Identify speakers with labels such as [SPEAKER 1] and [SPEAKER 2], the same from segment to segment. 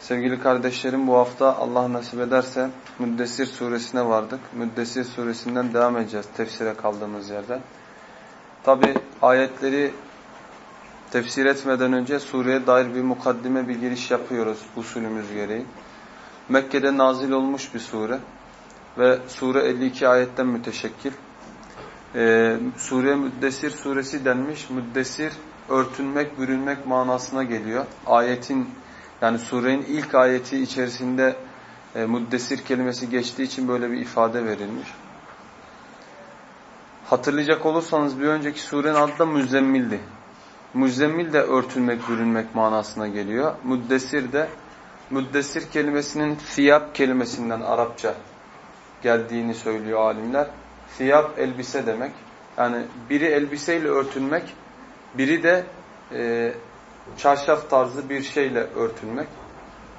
[SPEAKER 1] Sevgili kardeşlerim bu hafta Allah nasip ederse Müddessir suresine vardık. Müddessir suresinden devam edeceğiz tefsire kaldığımız yerden. Tabi ayetleri tefsir etmeden önce sureye dair bir mukaddime bir giriş yapıyoruz usulümüz gereği. Mekke'de nazil olmuş bir sure ve sure 52 ayetten müteşekkil. Ee, sure Müddessir suresi denmiş. Müddessir örtünmek, bürünmek manasına geliyor. Ayetin yani surenin ilk ayeti içerisinde e, müddessir kelimesi geçtiği için böyle bir ifade verilmiş. Hatırlayacak olursanız bir önceki surenin adı da Müzzemmil'di. Müzzemmil de örtünmek, bürünmek manasına geliyor. Müddessir de müddessir kelimesinin fiyab kelimesinden Arapça geldiğini söylüyor alimler. Fiyab elbise demek. Yani biri elbiseyle örtünmek, biri de e, çarşaf tarzı bir şeyle örtülmek.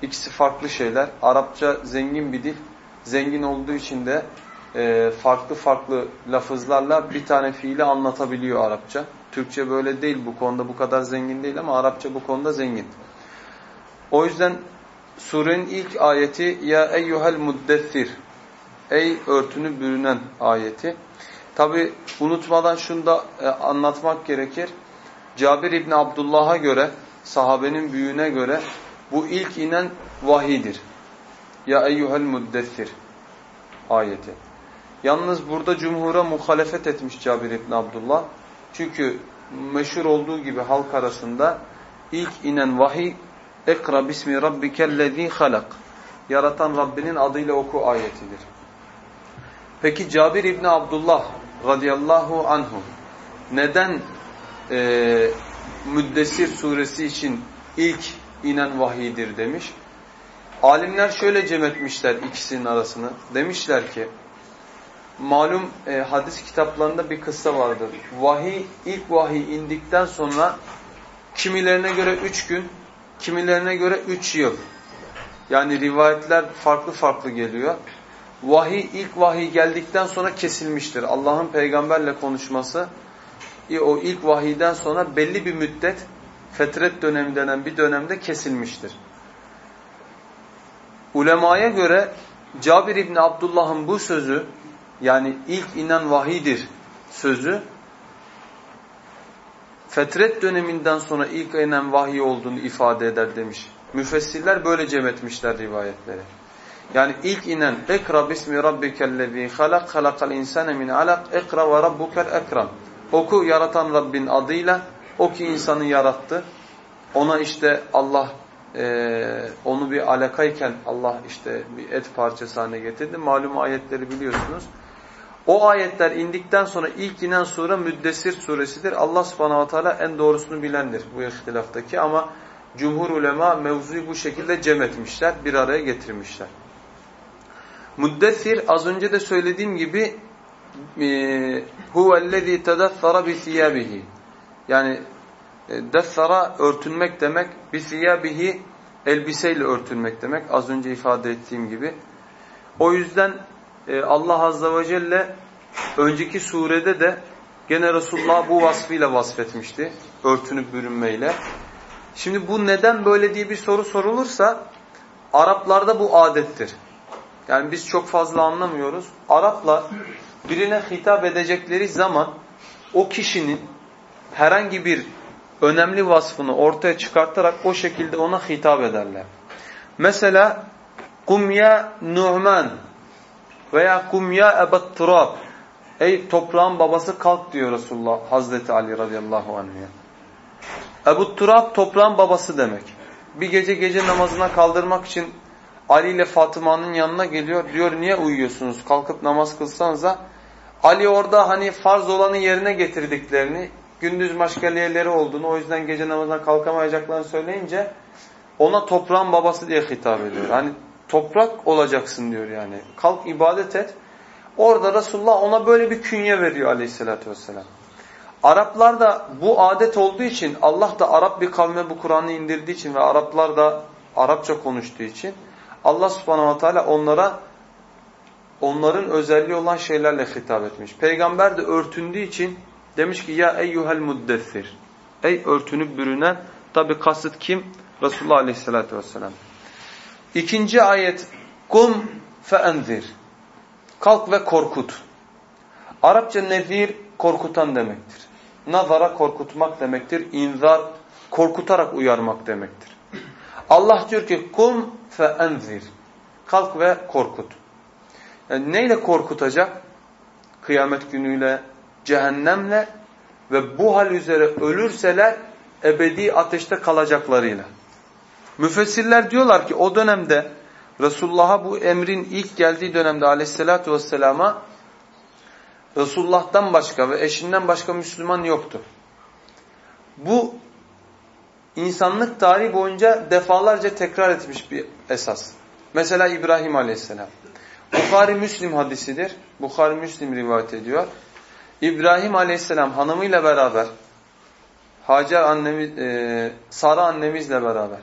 [SPEAKER 1] İkisi farklı şeyler. Arapça zengin bir dil. Zengin olduğu için de e, farklı farklı lafızlarla bir tane fiili anlatabiliyor Arapça. Türkçe böyle değil bu konuda bu kadar zengin değil ama Arapça bu konuda zengin. O yüzden surenin ilk ayeti ya eyyuhel muddessir ey örtünü bürünen ayeti. Tabi unutmadan şunu da e, anlatmak gerekir. Cabir İbni Abdullah'a göre, sahabenin büyüğüne göre bu ilk inen vahidir. Ya eyyuhel muddessir ayeti. Yalnız burada cumhura muhalefet etmiş Cabir İbni Abdullah. Çünkü meşhur olduğu gibi halk arasında ilk inen vahiy Ekra bismi rabbikellezî halak. Yaratan Rabbinin adıyla oku ayetidir. Peki Cabir İbni Abdullah radıyallahu anhu neden e, Müddessir suresi için ilk inen vahidir demiş. Alimler şöyle cem etmişler ikisinin arasını. Demişler ki malum e, hadis kitaplarında bir kıssa vardır. Vahiy ilk vahiy indikten sonra kimilerine göre üç gün, kimilerine göre üç yıl. Yani rivayetler farklı farklı geliyor. Vahiy ilk vahiy geldikten sonra kesilmiştir. Allah'ın peygamberle konuşması o ilk vahiyden sonra belli bir müddet fetret dönemi denen bir dönemde kesilmiştir. Ulemaya göre Cabir İbni Abdullah'ın bu sözü yani ilk inen vahidir sözü fetret döneminden sonra ilk inen vahiy olduğunu ifade eder demiş. Müfessirler böyle cem etmişler rivayetleri. Yani ilk inen ekra bismi rabbikellezî halak halakal insane min alak ekra ve rabbukel ekram. Oku yaratan Rabbin adıyla, o ki insanı yarattı. Ona işte Allah e, onu bir alakayken Allah işte bir et parçası haline getirdi. Malum ayetleri biliyorsunuz. O ayetler indikten sonra ilk inen sure Müddessir suresidir. Allah subhanahu wa ta'ala en doğrusunu bilendir bu ihtilaftaki ama cumhur ulema mevzuyu bu şekilde cem etmişler, bir araya getirmişler. Müddessir az önce de söylediğim gibi huvellezî tedaffara bi siyabihi. Yani e, deffara örtünmek demek, bi siyabihi elbiseyle örtünmek demek. Az önce ifade ettiğim gibi. O yüzden e, Allah azze ve celle önceki surede de gene Resulullah bu vasfıyla vasfetmişti. Örtünüp bürünmeyle. Şimdi bu neden böyle diye bir soru sorulursa Araplarda bu adettir. Yani biz çok fazla anlamıyoruz. Arapla birine hitap edecekleri zaman o kişinin herhangi bir önemli vasfını ortaya çıkartarak o şekilde ona hitap ederler. Mesela kum ya Nu'man veya kum ya Ey toprağın babası kalk diyor Resulullah Hazreti Ali radıyallahu anh'a. Ebu Turab toprağın babası demek. Bir gece gece namazına kaldırmak için Ali ile Fatıma'nın yanına geliyor. Diyor niye uyuyorsunuz? Kalkıp namaz kılsanıza. Ali orada hani farz olanı yerine getirdiklerini, gündüz maşgaliyeleri olduğunu, o yüzden gece namazına kalkamayacaklarını söyleyince ona toprağın babası diye hitap ediyor. Hani Toprak olacaksın diyor yani. Kalk ibadet et. Orada Resulullah ona böyle bir künye veriyor aleyhissalatü vesselam. Araplar da bu adet olduğu için Allah da Arap bir kavme bu Kur'an'ı indirdiği için ve Araplar da Arapça konuştuğu için Allah subhanahu wa ta'ala onlara onların özelliği olan şeylerle hitap etmiş. Peygamber de örtündüğü için demiş ki ya eyyuhel muddessir. Ey örtünüp bürünen tabi kasıt kim? Resulullah aleyhissalatü vesselam. İkinci ayet kum feenzir. Kalk ve korkut. Arapça nezir korkutan demektir. Nazara korkutmak demektir. İnzar korkutarak uyarmak demektir. Allah diyor ki kum feenzir. Kalk ve korkut. Yani neyle korkutacak? Kıyamet günüyle, cehennemle ve bu hal üzere ölürseler ebedi ateşte kalacaklarıyla. Müfessirler diyorlar ki o dönemde Resulullah'a bu emrin ilk geldiği dönemde aleyhissalatu vesselama Resulullah'tan başka ve eşinden başka Müslüman yoktu. Bu insanlık tarihi boyunca defalarca tekrar etmiş bir esas. Mesela İbrahim aleyhisselam. Bukhari Müslim hadisidir. Bukhari Müslim rivayet ediyor. İbrahim aleyhisselam hanımıyla beraber Hacer annemiz, e, Sara annemizle beraber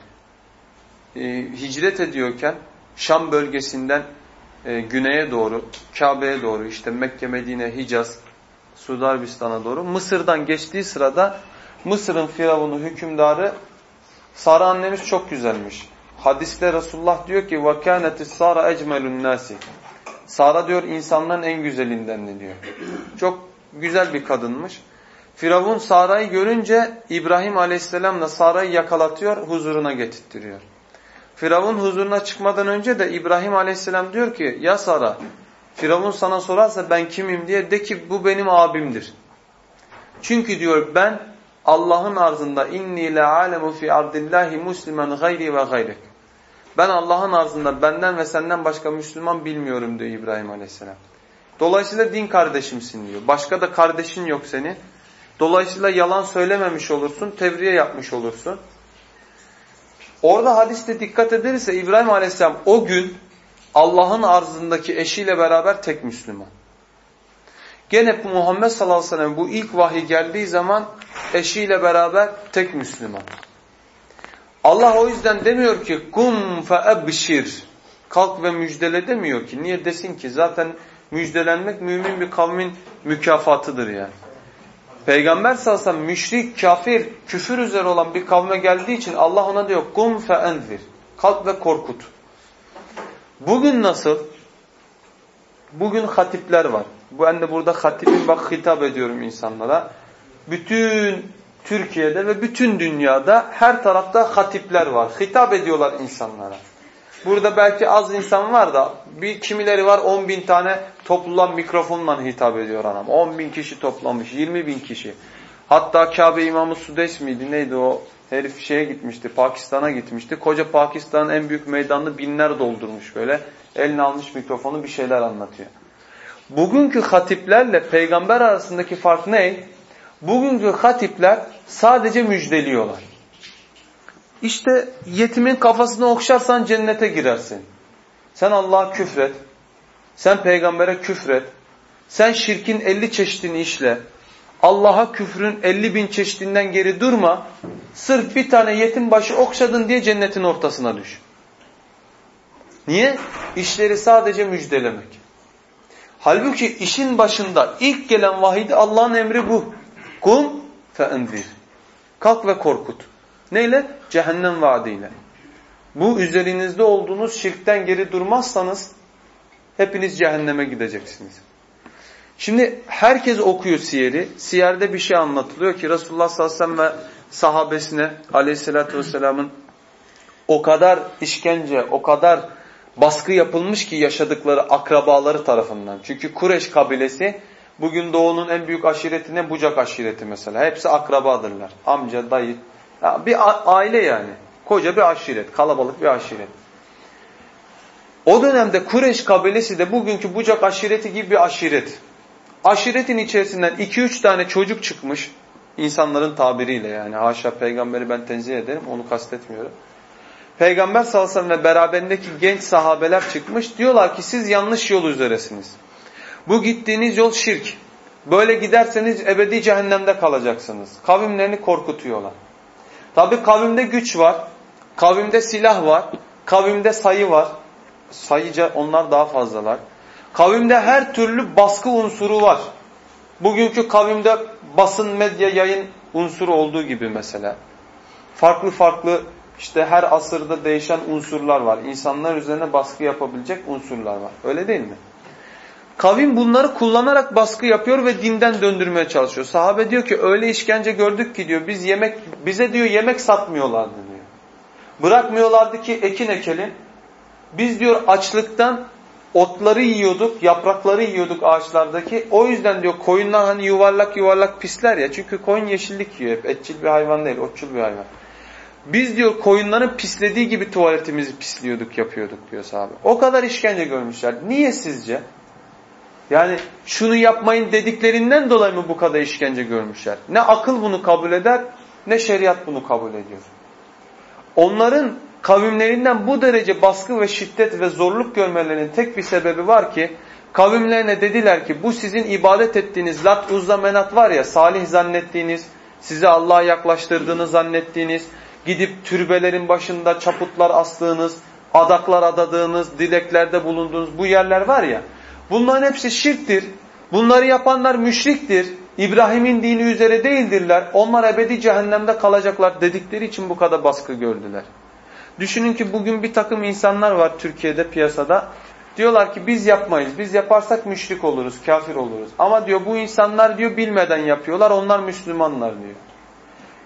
[SPEAKER 1] e, hicret ediyorken Şam bölgesinden e, güneye doğru, Kabe'ye doğru, işte Mekke, Medine, Hicaz, Suudi Arabistan'a doğru Mısır'dan geçtiği sırada Mısır'ın firavunu, hükümdarı Sara annemiz çok güzelmiş. Hadiste Resulullah diyor ki وَكَانَتِ Sara ecmelun nasi. Sara diyor insanların en güzelinden diyor. Çok güzel bir kadınmış. Firavun Sara'yı görünce İbrahim Aleyhisselam'la Sara'yı yakalatıyor, huzuruna getirtiyor. Firavun huzuruna çıkmadan önce de İbrahim Aleyhisselam diyor ki ya Sara Firavun sana sorarsa ben kimim diye de ki bu benim abimdir. Çünkü diyor ben Allah'ın arzında inni la alemu fi ardillahi muslimen gayri ve gayrek. Ben Allah'ın arzında benden ve senden başka Müslüman bilmiyorum diyor İbrahim Aleyhisselam. Dolayısıyla din kardeşimsin diyor. Başka da kardeşin yok senin. Dolayısıyla yalan söylememiş olursun, tevriye yapmış olursun. Orada hadiste dikkat edilirse İbrahim Aleyhisselam o gün Allah'ın arzındaki eşiyle beraber tek Müslüman. Gene bu Muhammed sallallahu aleyhi ve sellem bu ilk vahiy geldiği zaman eşiyle beraber tek Müslüman. Allah o yüzden demiyor ki kum feebşir kalk ve müjdele demiyor ki. Niye desin ki zaten müjdelenmek mümin bir kavmin mükafatıdır yani. Peygamber sallallahu müşrik, kafir, küfür üzere olan bir kavme geldiği için Allah ona diyor kum fe enzir. Kalk ve korkut. Bugün nasıl? Bugün hatipler var. Ben de burada hatibim bak hitap ediyorum insanlara. Bütün Türkiye'de ve bütün dünyada her tarafta hatipler var. Hitap ediyorlar insanlara. Burada belki az insan var da bir kimileri var 10 bin tane toplulan mikrofonla hitap ediyor anam. 10 bin kişi toplamış, 20 bin kişi. Hatta Kabe İmamı Sudeys miydi neydi o herif şeye gitmişti, Pakistan'a gitmişti. Koca Pakistan'ın en büyük meydanını binler doldurmuş böyle. Eline almış mikrofonu bir şeyler anlatıyor. Bugünkü hatiplerle peygamber arasındaki fark ne? Bugünkü hatipler sadece müjdeliyorlar. İşte yetimin kafasını okşarsan cennete girersin. Sen Allah'a küfret. Sen peygambere küfret. Sen şirkin elli çeşidini işle. Allah'a küfrün elli bin çeşidinden geri durma. Sırf bir tane yetim başı okşadın diye cennetin ortasına düş. Niye? İşleri sadece müjdelemek. Halbuki işin başında ilk gelen vahidi Allah'ın emri bu. Kum feendir. Kalk ve korkut. Neyle? Cehennem vaadiyle. Bu üzerinizde olduğunuz şirkten geri durmazsanız hepiniz cehenneme gideceksiniz. Şimdi herkes okuyor siyeri. Siyerde bir şey anlatılıyor ki Resulullah sallallahu aleyhi ve sellem ve sahabesine aleyhissalatü vesselamın o kadar işkence, o kadar baskı yapılmış ki yaşadıkları akrabaları tarafından. Çünkü Kureş kabilesi bugün doğunun en büyük aşireti ne? Bucak aşireti mesela. Hepsi akrabadırlar. Amca, dayı. Ya bir aile yani. Koca bir aşiret. Kalabalık bir aşiret. O dönemde Kureş kabilesi de bugünkü Bucak aşireti gibi bir aşiret. Aşiretin içerisinden 2-3 tane çocuk çıkmış. insanların tabiriyle yani. Haşa peygamberi ben tenzih ederim. Onu kastetmiyorum. Peygamber sallallahu aleyhi ve beraberindeki genç sahabeler çıkmış. Diyorlar ki siz yanlış yol üzeresiniz. Bu gittiğiniz yol şirk. Böyle giderseniz ebedi cehennemde kalacaksınız. Kavimlerini korkutuyorlar. Tabi kavimde güç var. Kavimde silah var. Kavimde sayı var. Sayıca onlar daha fazlalar. Kavimde her türlü baskı unsuru var. Bugünkü kavimde basın, medya, yayın unsuru olduğu gibi mesela. Farklı farklı işte her asırda değişen unsurlar var. İnsanlar üzerine baskı yapabilecek unsurlar var. Öyle değil mi? Kavim bunları kullanarak baskı yapıyor ve dinden döndürmeye çalışıyor. Sahabe diyor ki öyle işkence gördük ki diyor biz yemek bize diyor yemek satmıyorlardı diyor. Bırakmıyorlardı ki ekin ekelim. Biz diyor açlıktan otları yiyorduk, yaprakları yiyorduk ağaçlardaki. O yüzden diyor koyunlar hani yuvarlak yuvarlak pisler ya. Çünkü koyun yeşillik yiyor hep. Etçil bir hayvan değil, otçul bir hayvan. Biz diyor koyunların pislediği gibi tuvaletimizi pisliyorduk, yapıyorduk diyor sahabe. O kadar işkence görmüşler. Niye sizce? Yani şunu yapmayın dediklerinden dolayı mı bu kadar işkence görmüşler? Ne akıl bunu kabul eder ne şeriat bunu kabul ediyor. Onların kavimlerinden bu derece baskı ve şiddet ve zorluk görmelerinin tek bir sebebi var ki kavimlerine dediler ki bu sizin ibadet ettiğiniz Lat Uzza Menat var ya salih zannettiğiniz, sizi Allah'a yaklaştırdığını zannettiğiniz, gidip türbelerin başında çaputlar astığınız, adaklar adadığınız, dileklerde bulunduğunuz bu yerler var ya Bunların hepsi şirktir. Bunları yapanlar müşriktir. İbrahim'in dini üzere değildirler. Onlar ebedi cehennemde kalacaklar dedikleri için bu kadar baskı gördüler. Düşünün ki bugün bir takım insanlar var Türkiye'de piyasada. Diyorlar ki biz yapmayız. Biz yaparsak müşrik oluruz, kafir oluruz. Ama diyor bu insanlar diyor bilmeden yapıyorlar. Onlar Müslümanlar diyor.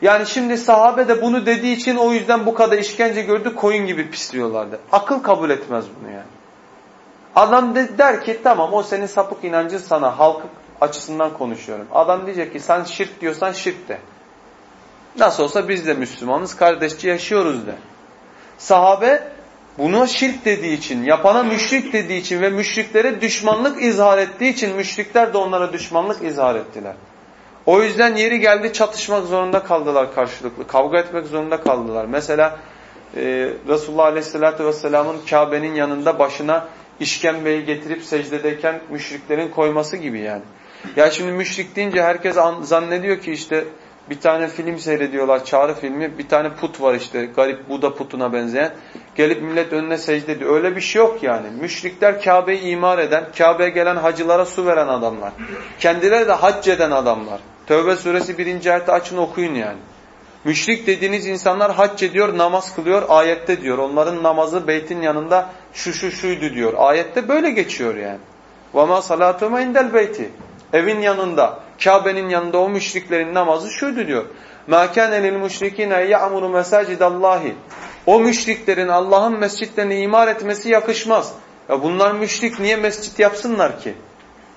[SPEAKER 1] Yani şimdi sahabe de bunu dediği için o yüzden bu kadar işkence gördü koyun gibi pisliyorlardı. Akıl kabul etmez bunu yani. Adam de, der ki tamam o senin sapık inancın sana halk açısından konuşuyorum. Adam diyecek ki sen şirk diyorsan şirk de. Nasıl olsa biz de Müslümanız kardeşçe yaşıyoruz de. Sahabe bunu şirk dediği için, yapana müşrik dediği için ve müşriklere düşmanlık izhar ettiği için müşrikler de onlara düşmanlık izhar ettiler. O yüzden yeri geldi çatışmak zorunda kaldılar karşılıklı. Kavga etmek zorunda kaldılar. Mesela e, Resulullah Aleyhisselatü Vesselam'ın Kabe'nin yanında başına işkembeyi getirip secdedeyken müşriklerin koyması gibi yani. Ya şimdi müşrik deyince herkes zannediyor ki işte bir tane film seyrediyorlar, çağrı filmi. Bir tane put var işte, garip Buda putuna benzeyen. Gelip millet önüne secde ediyor. Öyle bir şey yok yani. Müşrikler Kabe'yi imar eden, Kabe'ye gelen hacılara su veren adamlar. Kendileri de hac eden adamlar. Tövbe suresi birinci ayette açın okuyun yani. Müşrik dediğiniz insanlar hac ediyor, namaz kılıyor, ayette diyor. Onların namazı beytin yanında şu şu şuydu diyor. Ayette böyle geçiyor yani. وَمَا صَلَاتُمَا indel beyti. Evin yanında, Kabe'nin yanında o müşriklerin namazı şuydu diyor. مَا كَانَ لِلْمُشْرِكِينَ يَعْمُرُ مَسَاجِدَ اللّٰهِ O müşriklerin Allah'ın mescitlerini imar etmesi yakışmaz. Ya bunlar müşrik niye mescit yapsınlar ki?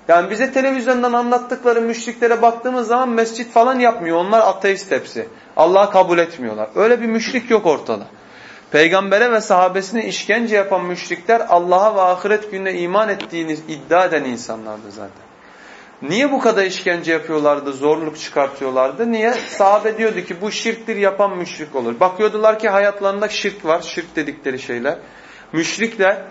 [SPEAKER 1] Yani bize televizyondan anlattıkları müşriklere baktığımız zaman mescit falan yapmıyor. Onlar ateist hepsi. Allah'ı kabul etmiyorlar. Öyle bir müşrik yok ortada. Peygambere ve sahabesine işkence yapan müşrikler Allah'a ve ahiret gününe iman ettiğini iddia eden insanlardı zaten. Niye bu kadar işkence yapıyorlardı, zorluk çıkartıyorlardı? Niye? Sahabe diyordu ki bu şirktir yapan müşrik olur. Bakıyordular ki hayatlarında şirk var, şirk dedikleri şeyler. Müşrikler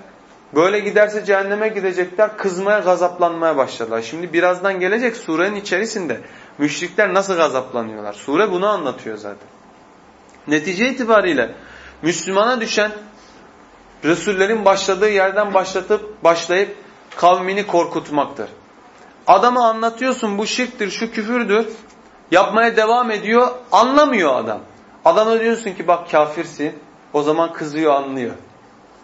[SPEAKER 1] böyle giderse cehenneme gidecekler, kızmaya, gazaplanmaya başladılar. Şimdi birazdan gelecek surenin içerisinde müşrikler nasıl gazaplanıyorlar. Sure bunu anlatıyor zaten. Netice itibariyle Müslümana düşen Resullerin başladığı yerden başlatıp başlayıp kavmini korkutmaktır. Adamı anlatıyorsun bu şirktir, şu küfürdür. Yapmaya devam ediyor, anlamıyor adam. Adama diyorsun ki bak kafirsin, o zaman kızıyor, anlıyor.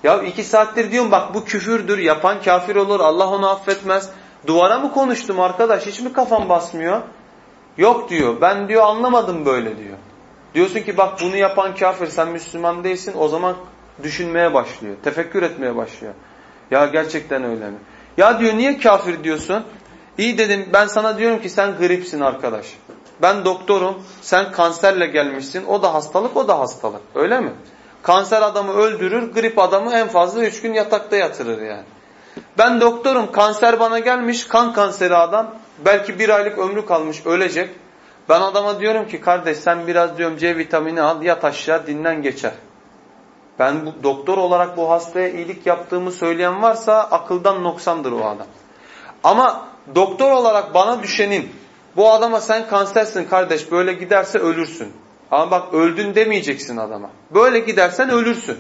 [SPEAKER 1] Ya iki saattir diyorum bak bu küfürdür, yapan kafir olur, Allah onu affetmez. Duvara mı konuştum arkadaş, hiç mi kafam basmıyor? Yok diyor, ben diyor anlamadım böyle diyor. Diyorsun ki bak bunu yapan kafir sen Müslüman değilsin o zaman düşünmeye başlıyor. Tefekkür etmeye başlıyor. Ya gerçekten öyle mi? Ya diyor niye kafir diyorsun? İyi dedim ben sana diyorum ki sen gripsin arkadaş. Ben doktorum sen kanserle gelmişsin o da hastalık o da hastalık öyle mi? Kanser adamı öldürür grip adamı en fazla üç gün yatakta yatırır yani. Ben doktorum kanser bana gelmiş kan kanseri adam belki bir aylık ömrü kalmış ölecek. Ben adama diyorum ki kardeş sen biraz diyorum C vitamini al yat aşağı dinlen geçer. Ben bu, doktor olarak bu hastaya iyilik yaptığımı söyleyen varsa akıldan noksandır o adam. Ama doktor olarak bana düşenin bu adama sen kansersin kardeş böyle giderse ölürsün. Ama bak öldün demeyeceksin adama. Böyle gidersen ölürsün.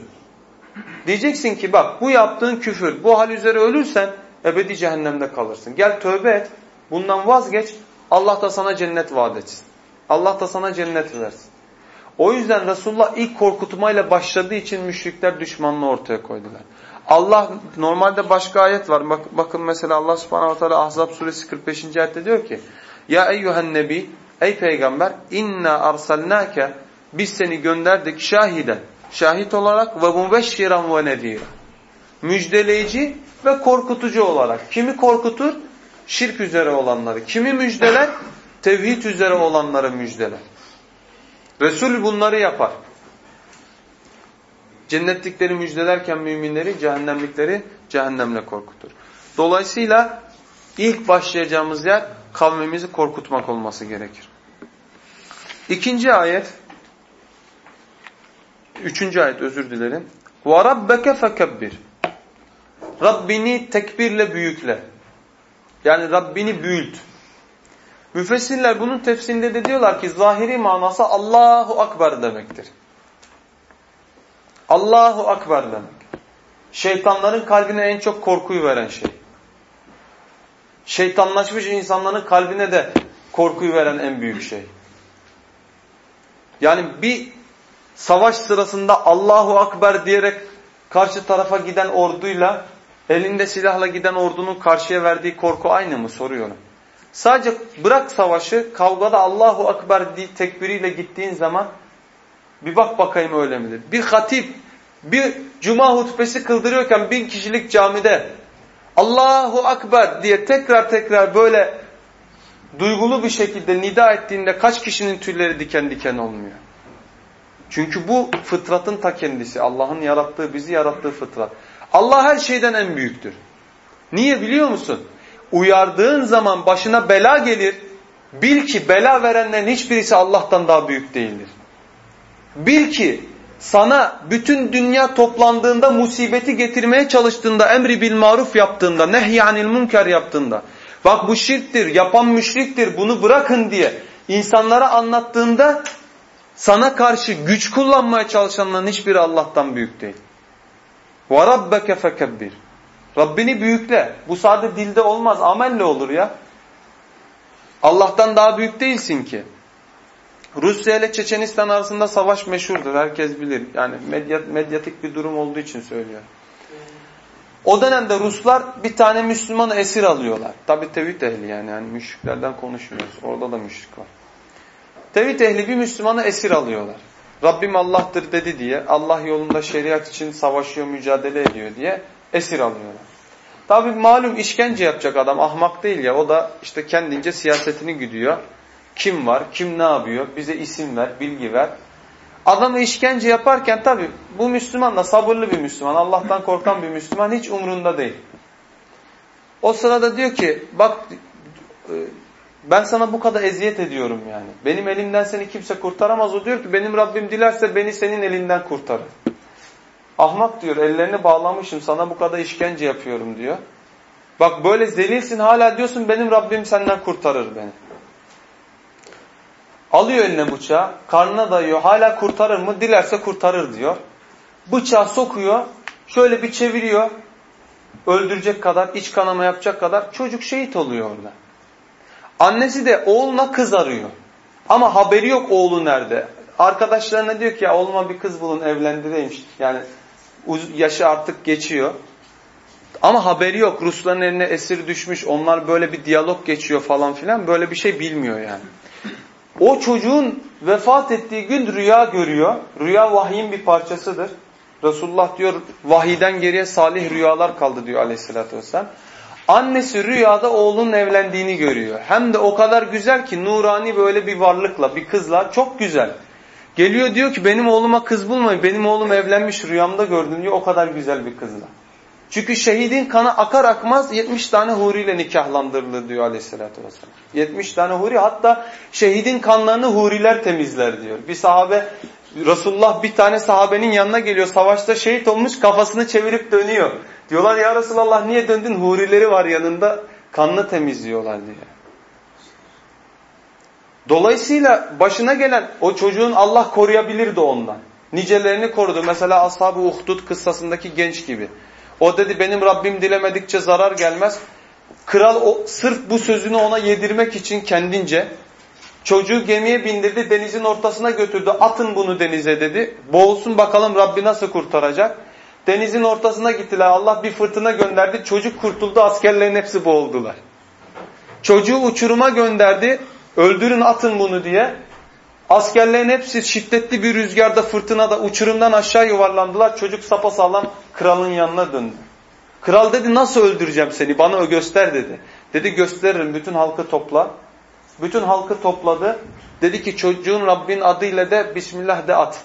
[SPEAKER 1] Diyeceksin ki bak bu yaptığın küfür, bu hal üzere ölürsen ebedi cehennemde kalırsın. Gel tövbe et, bundan vazgeç, Allah da sana cennet vaat etsin. Allah da sana cennet versin. O yüzden Resulullah ilk korkutmayla başladığı için müşrikler düşmanlığı ortaya koydular. Allah normalde başka ayet var. Bak, bakın mesela Allah subhanahu teala Ahzab suresi 45. ayette diyor ki Ya eyyühen nebi ey peygamber inna arsalnake biz seni gönderdik şahiden şahit olarak ve mubeşşiran ve nedira müjdeleyici ve korkutucu olarak. Kimi korkutur? Şirk üzere olanları. Kimi müjdeler? Tevhid üzere olanları müjdeler. Resul bunları yapar. Cennetlikleri müjdelerken müminleri, cehennemlikleri cehennemle korkutur. Dolayısıyla ilk başlayacağımız yer kavmimizi korkutmak olması gerekir. İkinci ayet, üçüncü ayet özür dilerim. وَرَبَّكَ فَكَبِّرْ Rabbini tekbirle büyükle. Yani Rabbini büyült. Müfessirler bunun tefsirinde de diyorlar ki zahiri manası Allahu Akbar demektir. Allahu Akbar demek. Şeytanların kalbine en çok korkuyu veren şey. Şeytanlaşmış insanların kalbine de korkuyu veren en büyük şey. Yani bir savaş sırasında Allahu Akbar diyerek karşı tarafa giden orduyla elinde silahla giden ordunun karşıya verdiği korku aynı mı soruyorum. Sadece bırak savaşı kavgada Allahu Akbar diye tekbiriyle gittiğin zaman bir bak bakayım öyle midir? Bir hatip bir cuma hutbesi kıldırıyorken bin kişilik camide Allahu Akbar diye tekrar tekrar böyle duygulu bir şekilde nida ettiğinde kaç kişinin tüyleri diken diken olmuyor? Çünkü bu fıtratın ta kendisi. Allah'ın yarattığı, bizi yarattığı fıtrat. Allah her şeyden en büyüktür. Niye biliyor musun? Uyardığın zaman başına bela gelir. Bil ki bela verenlerin hiçbirisi Allah'tan daha büyük değildir. Bil ki sana bütün dünya toplandığında musibeti getirmeye çalıştığında, emri bil maruf yaptığında, nehyanil münker yaptığında, bak bu şirktir, yapan müşriktir, bunu bırakın diye insanlara anlattığında sana karşı güç kullanmaya çalışanların hiçbiri Allah'tan büyük değil. وَرَبَّكَ فَكَبِّرْ Rabbini büyükle. Bu sadece dilde olmaz, amelle olur ya. Allah'tan daha büyük değilsin ki. Rusya ile Çeçenistan arasında savaş meşhurdur. Herkes bilir. Yani medyat, medyatik bir durum olduğu için söylüyor. O dönemde Ruslar bir tane Müslümanı esir alıyorlar. Tabi tevhid ehli yani. yani müşriklerden konuşmuyoruz. Orada da müşrik var. Tevhid ehli bir Müslümanı esir alıyorlar. Rabbim Allah'tır dedi diye, Allah yolunda şeriat için savaşıyor, mücadele ediyor diye esir alıyorlar. Tabi malum işkence yapacak adam ahmak değil ya o da işte kendince siyasetini güdüyor. Kim var, kim ne yapıyor, bize isim ver, bilgi ver. Adamı işkence yaparken tabi bu Müslüman da sabırlı bir Müslüman, Allah'tan korkan bir Müslüman hiç umrunda değil. O sırada diyor ki bak ben sana bu kadar eziyet ediyorum yani. Benim elimden seni kimse kurtaramaz. O diyor ki benim Rabbim dilerse beni senin elinden kurtarır. Ahmak diyor ellerini bağlamışım sana bu kadar işkence yapıyorum diyor. Bak böyle zelilsin hala diyorsun benim Rabbim senden kurtarır beni. Alıyor eline bıçağı, karnına dayıyor. Hala kurtarır mı? Dilerse kurtarır diyor. Bıçağı sokuyor, şöyle bir çeviriyor. Öldürecek kadar, iç kanama yapacak kadar çocuk şehit oluyor orada. Annesi de oğluna kız arıyor. Ama haberi yok oğlu nerede. Arkadaşlarına diyor ki ya oğluma bir kız bulun evlendireyim. Yani yaşı artık geçiyor. Ama haberi yok. Rusların eline esir düşmüş. Onlar böyle bir diyalog geçiyor falan filan. Böyle bir şey bilmiyor yani. O çocuğun vefat ettiği gün rüya görüyor. Rüya vahyin bir parçasıdır. Resulullah diyor vahiden geriye salih rüyalar kaldı diyor aleyhissalatü vesselam. Annesi rüyada oğlunun evlendiğini görüyor. Hem de o kadar güzel ki nurani böyle bir varlıkla, bir kızla çok güzel. Geliyor diyor ki benim oğluma kız bulmayın. Benim oğlum evlenmiş rüyamda gördüm diyor o kadar güzel bir kızla. Çünkü şehidin kanı akar akmaz 70 tane huriyle nikahlandırılır diyor aleyhissalatü vesselam. 70 tane huri hatta şehidin kanlarını huriler temizler diyor. Bir sahabe Resulullah bir tane sahabenin yanına geliyor savaşta şehit olmuş kafasını çevirip dönüyor. Diyorlar ya Resulallah niye döndün hurileri var yanında kanını temizliyorlar diye. Dolayısıyla başına gelen o çocuğun Allah koruyabilirdi ondan. Nicelerini korudu. Mesela Ashab-ı Uhdud kıssasındaki genç gibi. O dedi benim Rabbim dilemedikçe zarar gelmez. Kral o, sırf bu sözünü ona yedirmek için kendince çocuğu gemiye bindirdi denizin ortasına götürdü. Atın bunu denize dedi. Boğulsun bakalım Rabbi nasıl kurtaracak. Denizin ortasına gittiler. Allah bir fırtına gönderdi. Çocuk kurtuldu. Askerlerin hepsi boğuldular. Çocuğu uçuruma gönderdi. Öldürün atın bunu diye. Askerlerin hepsi şiddetli bir rüzgarda fırtınada uçurumdan aşağı yuvarlandılar. Çocuk sapasağlam kralın yanına döndü. Kral dedi nasıl öldüreceğim seni bana göster dedi. Dedi gösteririm bütün halkı topla. Bütün halkı topladı. Dedi ki çocuğun Rabbin adıyla de Bismillah de at.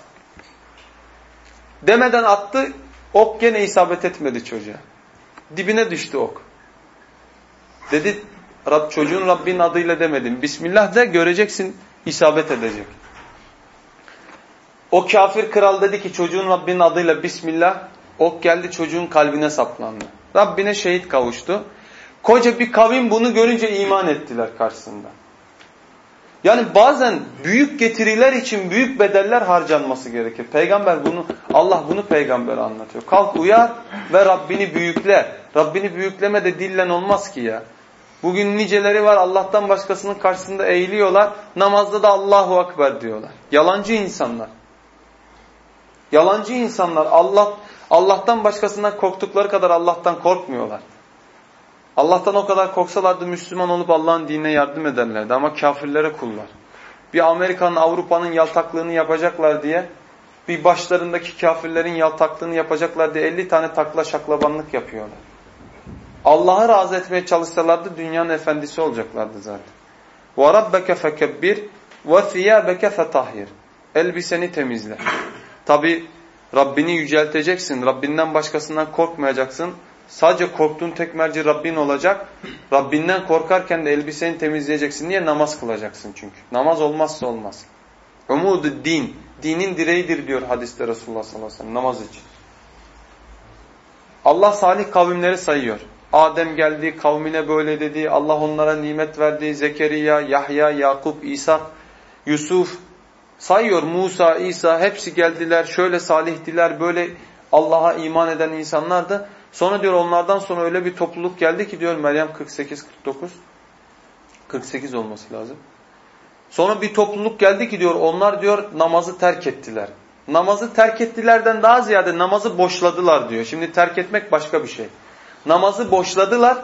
[SPEAKER 1] Demeden attı ok gene isabet etmedi çocuğa. Dibine düştü ok. Dedi Rab, çocuğun Rabbin adıyla demedim. Bismillah de göreceksin isabet edecek. O kafir kral dedi ki çocuğun Rabbinin adıyla Bismillah. Ok geldi çocuğun kalbine saplandı. Rabbine şehit kavuştu. Koca bir kavim bunu görünce iman ettiler karşısında. Yani bazen büyük getiriler için büyük bedeller harcanması gerekir. Peygamber bunu, Allah bunu peygamber anlatıyor. Kalk uyar ve Rabbini büyükle. Rabbini büyükleme de dillen olmaz ki ya. Bugün niceleri var Allah'tan başkasının karşısında eğiliyorlar. Namazda da Allahu Akbar diyorlar. Yalancı insanlar. Yalancı insanlar Allah Allah'tan başkasından korktukları kadar Allah'tan korkmuyorlar. Allah'tan o kadar korksalardı Müslüman olup Allah'ın dinine yardım ederlerdi ama kafirlere kullar. Bir Amerika'nın Avrupa'nın yaltaklığını yapacaklar diye bir başlarındaki kafirlerin yaltaklığını yapacaklar diye 50 tane takla şaklabanlık yapıyorlar. Allah'ı razı etmeye çalışsalardı dünyanın efendisi olacaklardı zaten. وَرَبَّكَ فَكَبِّرْ وَثِيَابَكَ فَتَحْهِرْ Elbiseni temizle. Tabi Rabbini yücelteceksin. Rabbinden başkasından korkmayacaksın. Sadece korktuğun tek merci Rabbin olacak. Rabbinden korkarken de elbiseni temizleyeceksin. Niye? Namaz kılacaksın çünkü. Namaz olmazsa olmaz. Umudu din. Dinin direğidir diyor hadiste Resulullah sallallahu aleyhi ve sellem namaz için. Allah salih kavimleri sayıyor. Adem geldi, kavmine böyle dedi. Allah onlara nimet verdi. Zekeriya, Yahya, Yakup, İsa, Yusuf sayıyor. Musa, İsa hepsi geldiler. Şöyle salihdiler, böyle Allah'a iman eden insanlardı. Sonra diyor onlardan sonra öyle bir topluluk geldi ki diyor Meryem 48 49 48 olması lazım. Sonra bir topluluk geldi ki diyor onlar diyor namazı terk ettiler. Namazı terk ettilerden daha ziyade namazı boşladılar diyor. Şimdi terk etmek başka bir şey. Namazı boşladılar.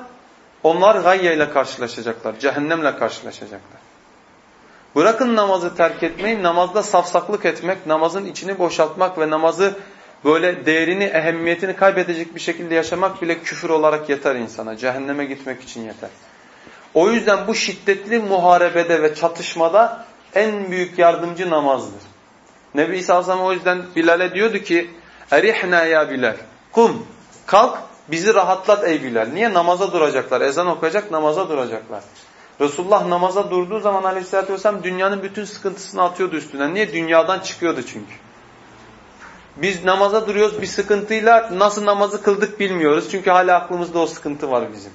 [SPEAKER 1] Onlar gayye ile karşılaşacaklar. Cehennemle karşılaşacaklar. Bırakın namazı terk etmeyi, namazda safsaklık etmek, namazın içini boşaltmak ve namazı böyle değerini, ehemmiyetini kaybedecek bir şekilde yaşamak bile küfür olarak yeter insana. Cehenneme gitmek için yeter. O yüzden bu şiddetli muharebede ve çatışmada en büyük yardımcı namazdır. Nebi İsa Aleyhisselam o yüzden Bilal'e diyordu ki Erihna ya Bilal. Kum. Kalk bizi rahatlat ey Bilal. Niye? Namaza duracaklar. Ezan okuyacak namaza duracaklar. Resulullah namaza durduğu zaman aleyhissalatü vesselam dünyanın bütün sıkıntısını atıyordu üstüne. Niye? Dünyadan çıkıyordu çünkü. Biz namaza duruyoruz bir sıkıntıyla nasıl namazı kıldık bilmiyoruz. Çünkü hala aklımızda o sıkıntı var bizim.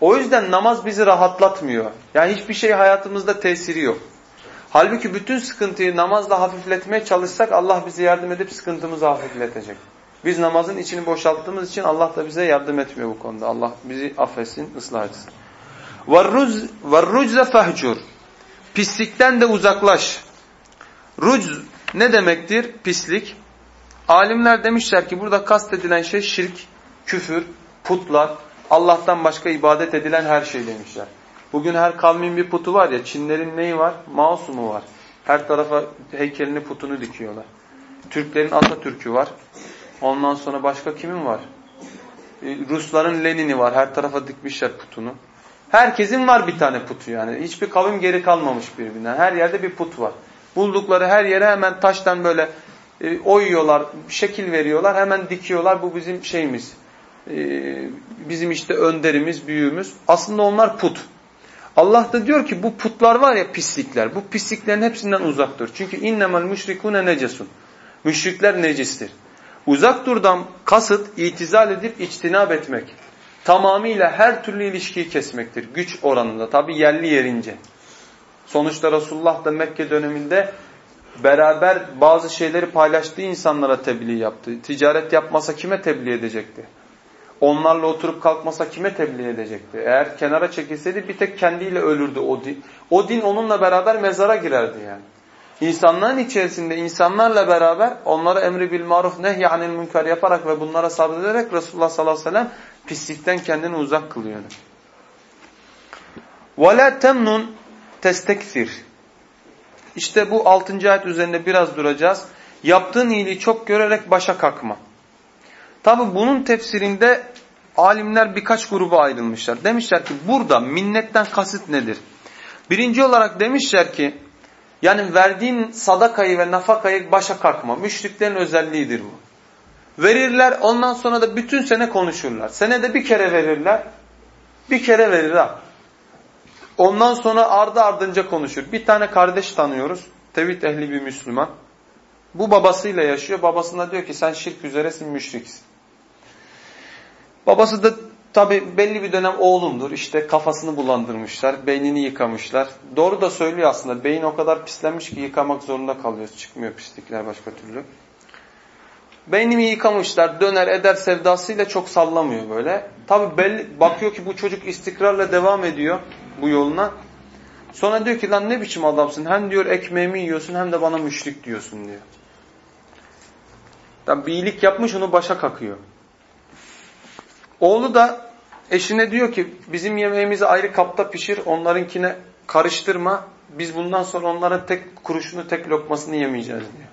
[SPEAKER 1] O yüzden namaz bizi rahatlatmıyor. Yani hiçbir şey hayatımızda tesiri yok. Halbuki bütün sıkıntıyı namazla hafifletmeye çalışsak Allah bize yardım edip sıkıntımızı hafifletecek. Biz namazın içini boşalttığımız için Allah da bize yardım etmiyor bu konuda. Allah bizi affetsin, ıslah etsin. وَالرُّجْزَ فَهْجُرْ Pislikten de uzaklaş. Rucz ne demektir? Pislik. Alimler demişler ki burada kastedilen şey şirk, küfür, putlar, Allah'tan başka ibadet edilen her şey demişler. Bugün her kavmin bir putu var ya, Çinlerin neyi var? Mausumu var. Her tarafa heykelini putunu dikiyorlar. Türklerin Atatürk'ü var. Ondan sonra başka kimin var? Ee, Rusların Lenin'i var. Her tarafa dikmişler putunu. Herkesin var bir tane putu yani. Hiçbir kavim geri kalmamış birbirinden. Her yerde bir put var. Buldukları her yere hemen taştan böyle e, oyuyorlar, şekil veriyorlar, hemen dikiyorlar. Bu bizim şeyimiz. e, bizim işte önderimiz, büyüğümüz. Aslında onlar put. Allah da diyor ki bu putlar var ya pislikler. Bu pisliklerin hepsinden uzak dur. Çünkü innemel müşrikune necesun. Müşrikler necistir. Uzak durdan kasıt itizal edip içtinab etmek. Tamamıyla her türlü ilişkiyi kesmektir. Güç oranında. Tabi yerli yerince. Sonuçta Resulullah da Mekke döneminde beraber bazı şeyleri paylaştığı insanlara tebliğ yaptı. Ticaret yapmasa kime tebliğ edecekti? Onlarla oturup kalkmasa kime tebliğ edecekti? Eğer kenara çekilseydi bir tek kendiyle ölürdü o din. O din onunla beraber mezara girerdi yani. İnsanların içerisinde insanlarla beraber onlara emri bil maruf nehyanil münker yaparak ve bunlara sabrederek Resulullah sallallahu aleyhi ve sellem pislikten kendini uzak kılıyordu. وَلَا تَمْنُنْ testekfir. İşte bu altıncı ayet üzerinde biraz duracağız. Yaptığın iyiliği çok görerek başa kalkma. Tabi bunun tefsirinde alimler birkaç gruba ayrılmışlar. Demişler ki burada minnetten kasıt nedir? Birinci olarak demişler ki yani verdiğin sadakayı ve nafakayı başa kalkma. Müşriklerin özelliğidir bu. Verirler ondan sonra da bütün sene konuşurlar. Senede bir kere verirler. Bir kere verirler. Ondan sonra ardı ardınca konuşur. Bir tane kardeş tanıyoruz. Tevhid ehli bir Müslüman. Bu babasıyla yaşıyor. Babasına diyor ki sen şirk üzeresin, müşriksin. Babası da tabi belli bir dönem oğlumdur. İşte kafasını bulandırmışlar, beynini yıkamışlar. Doğru da söylüyor aslında. Beyin o kadar pislenmiş ki yıkamak zorunda kalıyoruz. Çıkmıyor pislikler başka türlü. Beynimi yıkamışlar, döner eder sevdasıyla çok sallamıyor böyle. Tabi belli, bakıyor ki bu çocuk istikrarla devam ediyor bu yoluna. Sonra diyor ki lan ne biçim adamsın? Hem diyor ekmeğimi yiyorsun hem de bana müşrik diyorsun diyor. Yani bir iyilik yapmış onu başa kakıyor. Oğlu da eşine diyor ki bizim yemeğimizi ayrı kapta pişir onlarınkine karıştırma. Biz bundan sonra onların tek kuruşunu tek lokmasını yemeyeceğiz diyor.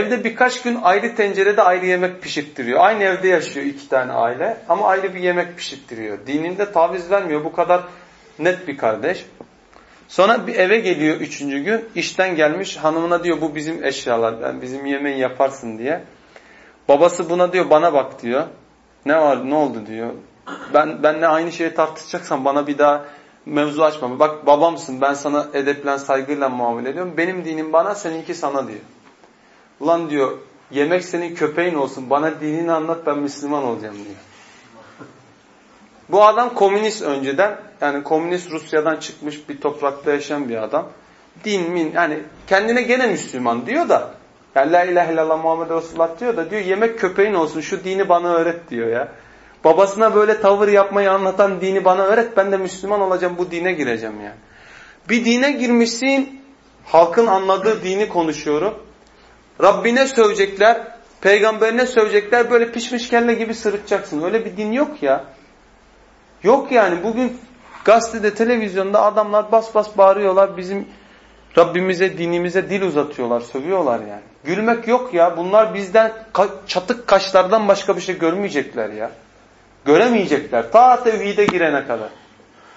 [SPEAKER 1] Evde birkaç gün ayrı tencerede ayrı yemek pişirttiriyor. Aynı evde yaşıyor iki tane aile ama ayrı bir yemek pişirttiriyor. Dininde taviz vermiyor. Bu kadar net bir kardeş. Sonra bir eve geliyor üçüncü gün. işten gelmiş hanımına diyor bu bizim eşyalar. Yani bizim yemeği yaparsın diye. Babası buna diyor bana bak diyor. Ne var ne oldu diyor. Ben benle aynı şeyi tartışacaksan bana bir daha mevzu açma. Bak babamsın ben sana edeple saygıyla muamele ediyorum. Benim dinim bana seninki sana diyor. Ulan diyor yemek senin köpeğin olsun bana dinini anlat ben Müslüman olacağım diyor. Bu adam komünist önceden yani komünist Rusya'dan çıkmış bir toprakta yaşayan bir adam. Din min yani kendine gene Müslüman diyor da yani la ilahe illallah Muhammed Resulullah diyor da diyor yemek köpeğin olsun şu dini bana öğret diyor ya. Babasına böyle tavır yapmayı anlatan dini bana öğret ben de Müslüman olacağım bu dine gireceğim yani. Bir dine girmişsin halkın anladığı dini konuşuyorum. Rabbine sövecekler, peygamberine sövecekler böyle pişmiş kelle gibi sırıtacaksın. Öyle bir din yok ya. Yok yani bugün gazetede, televizyonda adamlar bas bas bağırıyorlar. Bizim Rabbimize, dinimize dil uzatıyorlar, sövüyorlar yani. Gülmek yok ya. Bunlar bizden çatık kaşlardan başka bir şey görmeyecekler ya. Göremeyecekler. Ta tevhide girene kadar.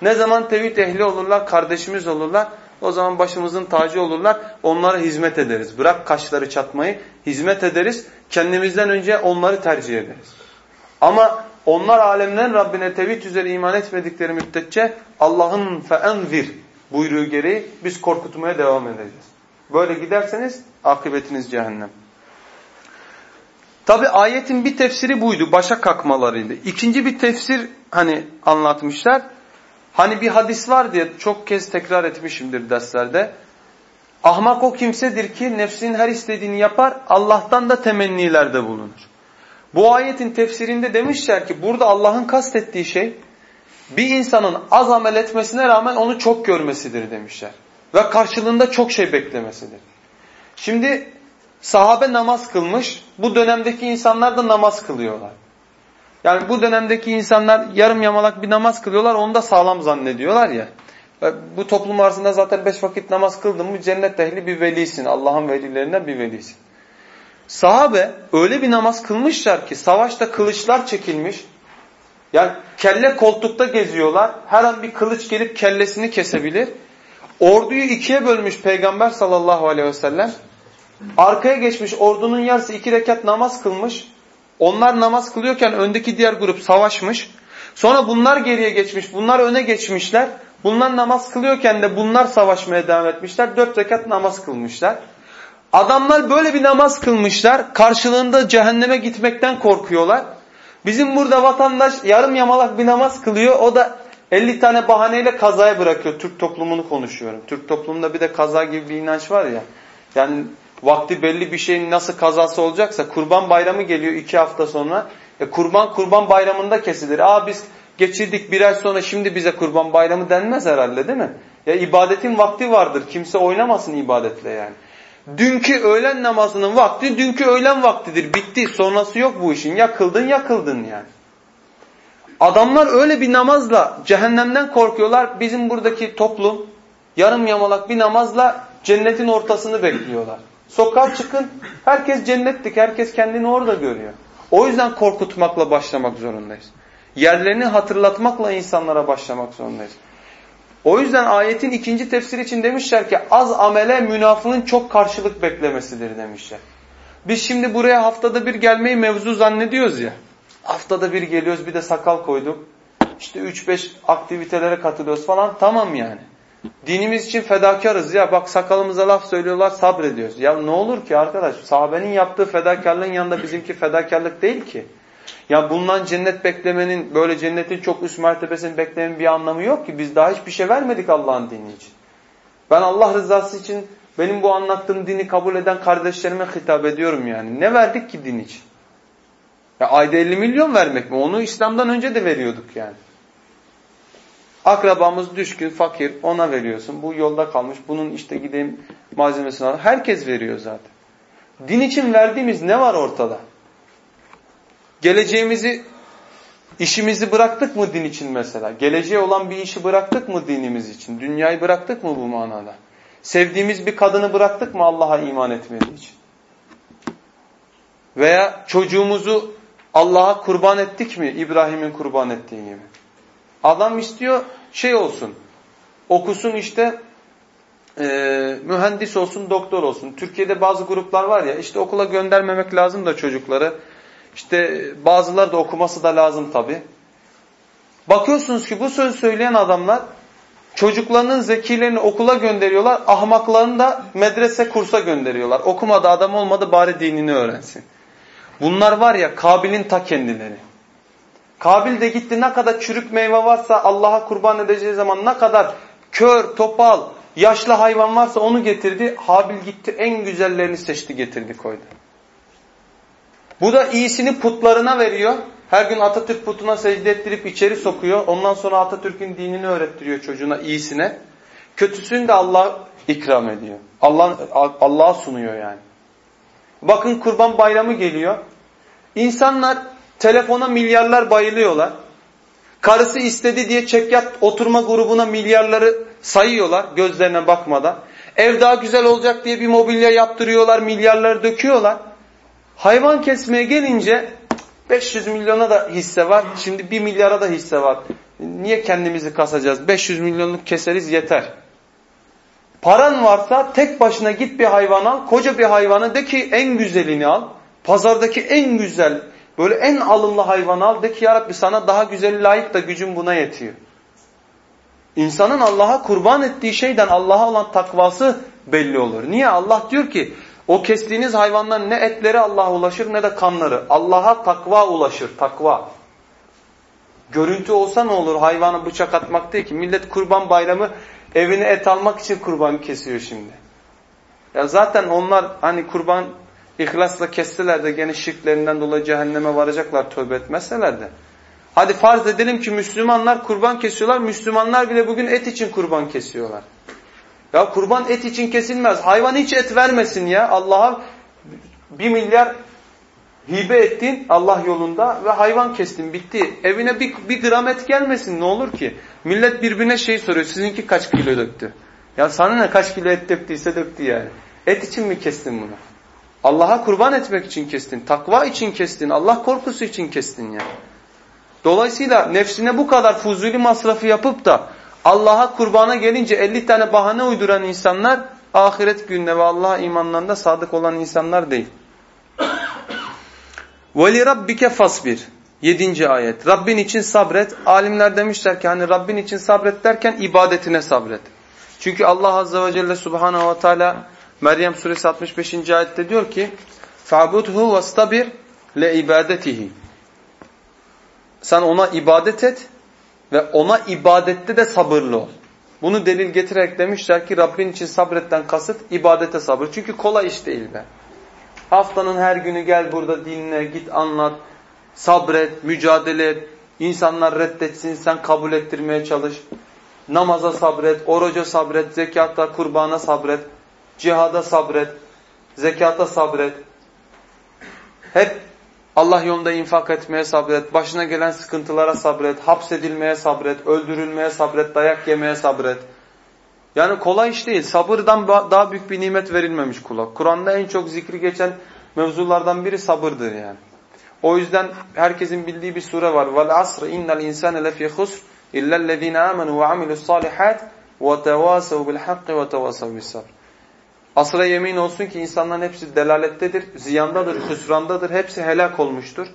[SPEAKER 1] Ne zaman tevhid ehli olurlar, kardeşimiz olurlar. O zaman başımızın tacı olurlar. Onlara hizmet ederiz. Bırak kaşları çatmayı. Hizmet ederiz. Kendimizden önce onları tercih ederiz. Ama onlar alemlerin Rabbine tevhid üzere iman etmedikleri müddetçe Allah'ın feenvir buyruğu gereği biz korkutmaya devam edeceğiz. Böyle giderseniz akıbetiniz cehennem. Tabi ayetin bir tefsiri buydu. Başa kalkmalarıydı. İkinci bir tefsir hani anlatmışlar. Hani bir hadis var diye çok kez tekrar etmişimdir derslerde. Ahmak o kimsedir ki nefsinin her istediğini yapar, Allah'tan da temennilerde bulunur. Bu ayetin tefsirinde demişler ki burada Allah'ın kastettiği şey bir insanın az amel etmesine rağmen onu çok görmesidir demişler. Ve karşılığında çok şey beklemesidir. Şimdi sahabe namaz kılmış, bu dönemdeki insanlar da namaz kılıyorlar. Yani bu dönemdeki insanlar yarım yamalak bir namaz kılıyorlar, onu da sağlam zannediyorlar ya. Bu toplum arasında zaten beş vakit namaz kıldın mı cennet ehli bir velisin. Allah'ın velilerinden bir velisin. Sahabe öyle bir namaz kılmışlar ki savaşta kılıçlar çekilmiş. Yani kelle koltukta geziyorlar. Her an bir kılıç gelip kellesini kesebilir. Orduyu ikiye bölmüş Peygamber sallallahu aleyhi ve sellem. Arkaya geçmiş ordunun yarısı iki rekat namaz kılmış. Onlar namaz kılıyorken öndeki diğer grup savaşmış. Sonra bunlar geriye geçmiş, bunlar öne geçmişler. Bunlar namaz kılıyorken de bunlar savaşmaya devam etmişler. Dört rekat namaz kılmışlar. Adamlar böyle bir namaz kılmışlar. Karşılığında cehenneme gitmekten korkuyorlar. Bizim burada vatandaş yarım yamalak bir namaz kılıyor. O da 50 tane bahaneyle kazaya bırakıyor. Türk toplumunu konuşuyorum. Türk toplumunda bir de kaza gibi bir inanç var ya. Yani vakti belli bir şeyin nasıl kazası olacaksa kurban bayramı geliyor iki hafta sonra. E kurban kurban bayramında kesilir. Aa biz geçirdik bir ay sonra şimdi bize kurban bayramı denmez herhalde değil mi? Ya ibadetin vakti vardır. Kimse oynamasın ibadetle yani. Dünkü öğlen namazının vakti dünkü öğlen vaktidir. Bitti. Sonrası yok bu işin. Yakıldın yakıldın yani. Adamlar öyle bir namazla cehennemden korkuyorlar. Bizim buradaki toplum yarım yamalak bir namazla cennetin ortasını bekliyorlar. Sokağa çıkın herkes cennettik. Herkes kendini orada görüyor. O yüzden korkutmakla başlamak zorundayız. Yerlerini hatırlatmakla insanlara başlamak zorundayız. O yüzden ayetin ikinci tefsiri için demişler ki az amele münafığın çok karşılık beklemesidir demişler. Biz şimdi buraya haftada bir gelmeyi mevzu zannediyoruz ya. Haftada bir geliyoruz bir de sakal koyduk. İşte 3-5 aktivitelere katılıyoruz falan tamam yani. Dinimiz için fedakarız ya bak sakalımıza laf söylüyorlar sabrediyoruz. Ya ne olur ki arkadaş sahabenin yaptığı fedakarlığın yanında bizimki fedakarlık değil ki. Ya bundan cennet beklemenin böyle cennetin çok üst mertebesini beklemenin bir anlamı yok ki. Biz daha hiçbir şey vermedik Allah'ın dini için. Ben Allah rızası için benim bu anlattığım dini kabul eden kardeşlerime hitap ediyorum yani. Ne verdik ki din için? Ya ayda 50 milyon vermek mi? Onu İslam'dan önce de veriyorduk yani. Akrabamız düşkün, fakir ona veriyorsun. Bu yolda kalmış. Bunun işte gideyim malzemesini al. Herkes veriyor zaten. Din için verdiğimiz ne var ortada? Geleceğimizi, işimizi bıraktık mı din için mesela? Geleceğe olan bir işi bıraktık mı dinimiz için? Dünyayı bıraktık mı bu manada? Sevdiğimiz bir kadını bıraktık mı Allah'a iman etmediği için? Veya çocuğumuzu Allah'a kurban ettik mi İbrahim'in kurban ettiği gibi? Adam istiyor şey olsun, okusun işte e, mühendis olsun, doktor olsun. Türkiye'de bazı gruplar var ya işte okula göndermemek lazım da çocukları. İşte bazıları da okuması da lazım tabi. Bakıyorsunuz ki bu söz söyleyen adamlar çocuklarının zekilerini okula gönderiyorlar, ahmaklarını da medrese kursa gönderiyorlar. Okumadı adam olmadı bari dinini öğrensin. Bunlar var ya Kabil'in ta kendileri. Kabil de gitti ne kadar çürük meyve varsa Allah'a kurban edeceği zaman ne kadar kör, topal, yaşlı hayvan varsa onu getirdi. Habil gitti en güzellerini seçti getirdi koydu. Bu da iyisini putlarına veriyor. Her gün Atatürk putuna secde ettirip içeri sokuyor. Ondan sonra Atatürk'ün dinini öğrettiriyor çocuğuna iyisine. Kötüsünü de Allah ikram ediyor. Allah Allah'a sunuyor yani. Bakın kurban bayramı geliyor. İnsanlar telefona milyarlar bayılıyorlar. Karısı istedi diye çekyat oturma grubuna milyarları sayıyorlar gözlerine bakmadan. Ev daha güzel olacak diye bir mobilya yaptırıyorlar, milyarları döküyorlar. Hayvan kesmeye gelince 500 milyona da hisse var. Şimdi 1 milyara da hisse var. Niye kendimizi kasacağız? 500 milyonluk keseriz yeter. Paran varsa tek başına git bir hayvan al. Koca bir hayvanı de ki en güzelini al. Pazardaki en güzel, böyle en alımlı hayvanı al. De ki ya sana daha güzeli layık da gücüm buna yetiyor. İnsanın Allah'a kurban ettiği şeyden Allah'a olan takvası belli olur. Niye? Allah diyor ki o kestiğiniz hayvandan ne etleri Allah'a ulaşır ne de kanları. Allah'a takva ulaşır, takva. Görüntü olsa ne olur hayvanı bıçak atmak değil ki. Millet kurban bayramı evine et almak için kurban kesiyor şimdi. Ya zaten onlar hani kurban ihlasla kesseler de gene şirklerinden dolayı cehenneme varacaklar tövbe etmezseler de. Hadi farz edelim ki Müslümanlar kurban kesiyorlar. Müslümanlar bile bugün et için kurban kesiyorlar. Ya kurban et için kesilmez. Hayvan hiç et vermesin ya. Allah'a bir milyar hibe ettin Allah yolunda ve hayvan kestin bitti. Evine bir, bir gram et gelmesin ne olur ki? Millet birbirine şey soruyor sizinki kaç kilo döktü? Ya sana ne kaç kilo et döktüyse döktü yani. Et için mi kestin bunu? Allah'a kurban etmek için kestin. Takva için kestin. Allah korkusu için kestin yani. Dolayısıyla nefsine bu kadar fuzuli masrafı yapıp da Allah'a kurbana gelince 50 tane bahane uyduran insanlar ahiret gününe ve Allah'a imanlarında sadık olan insanlar değil. وَلِرَبِّكَ fasbir. Yedinci ayet. Rabbin için sabret. Alimler demişler ki hani Rabbin için sabret derken ibadetine sabret. Çünkü Allah Azze ve Celle Subhanahu ve Teala Meryem suresi 65. ayette diyor ki فَعْبُدْهُ وَاسْتَبِرْ لَاِبَادَتِهِ Sen ona ibadet et ve ona ibadette de sabırlı ol. Bunu delil getirerek demişler ki Rabbin için sabretten kasıt ibadete sabır. Çünkü kolay iş değil be. Haftanın her günü gel burada dinle, git anlat, sabret, mücadele et. İnsanlar reddetsin, sen kabul ettirmeye çalış. Namaza sabret, oruca sabret, zekatta, kurbana sabret, cihada sabret, zekata sabret. Hep Allah yolunda infak etmeye sabret, başına gelen sıkıntılara sabret, hapsedilmeye sabret, öldürülmeye sabret, dayak yemeye sabret. Yani kolay iş değil. Sabırdan daha büyük bir nimet verilmemiş kula. Kur'an'da en çok zikri geçen mevzulardan biri sabırdır yani. O yüzden herkesin bildiği bir sure var. Vel asr innel insane lefî husr illellezîne âmenû ve amilussâlihât ve tevâsev bil hakkı ve tevâsev bis sabr. Asra yemin olsun ki insanların hepsi delalettedir, ziyandadır, hüsrandadır, hepsi helak olmuştur.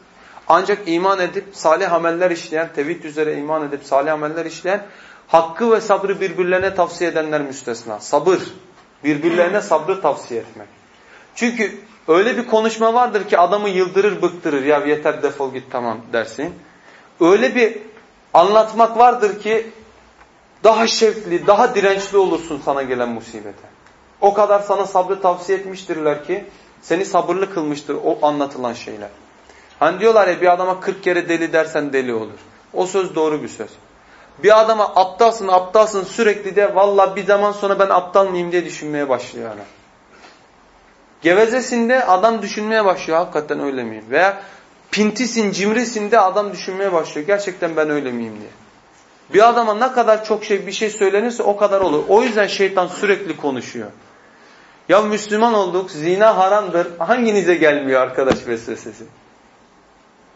[SPEAKER 1] Ancak iman edip salih ameller işleyen, tevhid üzere iman edip salih ameller işleyen, hakkı ve sabrı birbirlerine tavsiye edenler müstesna. Sabır, birbirlerine sabrı tavsiye etmek. Çünkü öyle bir konuşma vardır ki adamı yıldırır, bıktırır. Ya yeter defol git tamam dersin. Öyle bir anlatmak vardır ki daha şevkli, daha dirençli olursun sana gelen musibete. O kadar sana sabrı tavsiye etmiştirler ki seni sabırlı kılmıştır o anlatılan şeyler. Hani diyorlar ya bir adama 40 kere deli dersen deli olur. O söz doğru bir söz. Bir adama aptalsın aptalsın sürekli de valla bir zaman sonra ben aptal mıyım diye düşünmeye başlıyor yani. Gevezesinde adam düşünmeye başlıyor hakikaten öyle miyim? Veya pintisin cimrisin de adam düşünmeye başlıyor gerçekten ben öyle miyim diye. Bir adama ne kadar çok şey bir şey söylenirse o kadar olur. O yüzden şeytan sürekli konuşuyor. Ya Müslüman olduk, zina haramdır. Hanginize gelmiyor arkadaş vesvesesi?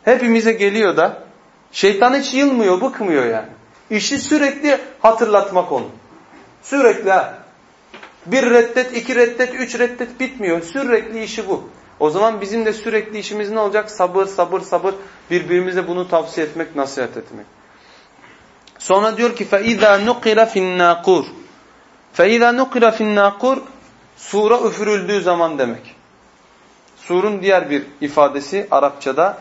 [SPEAKER 1] Hepimize geliyor da. Şeytan hiç yılmıyor, bıkmıyor yani. İşi sürekli hatırlatmak onu. Sürekli ha. Bir reddet, iki reddet, üç reddet bitmiyor. Sürekli işi bu. O zaman bizim de sürekli işimiz ne olacak? Sabır, sabır, sabır. Birbirimize bunu tavsiye etmek, nasihat etmek. Sonra diyor ki فَاِذَا نُقِرَ فِي النَّاقُورِ فَاِذَا نُقِرَ فِي النَّاقُورِ Sura üfürüldüğü zaman demek. Surun diğer bir ifadesi Arapçada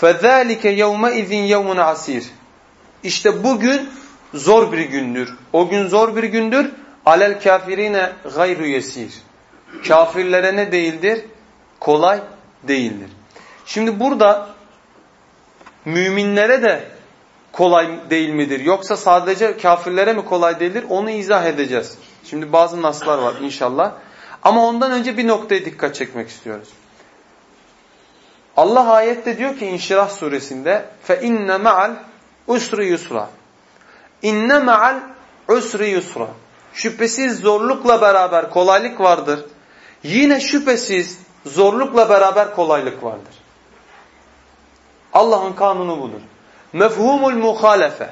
[SPEAKER 1] فَذَٰلِكَ يَوْمَ اِذٍ يَوْمٌ asir. İşte bugün zor bir gündür. O gün zor bir gündür. Alel kafirine gayru yesir. Kafirlere ne değildir? Kolay değildir. Şimdi burada müminlere de kolay değil midir? Yoksa sadece kafirlere mi kolay değildir? Onu izah edeceğiz. Şimdi bazı naslar var inşallah. Ama ondan önce bir noktaya dikkat çekmek istiyoruz. Allah ayette diyor ki İnşirah suresinde فَاِنَّ مَعَ الْاُسْرِ yusra. İnne ma'al usri yusra. Şüphesiz zorlukla beraber kolaylık vardır. Yine şüphesiz zorlukla beraber kolaylık vardır. Allah'ın kanunu budur. Mefhumul muhalefe.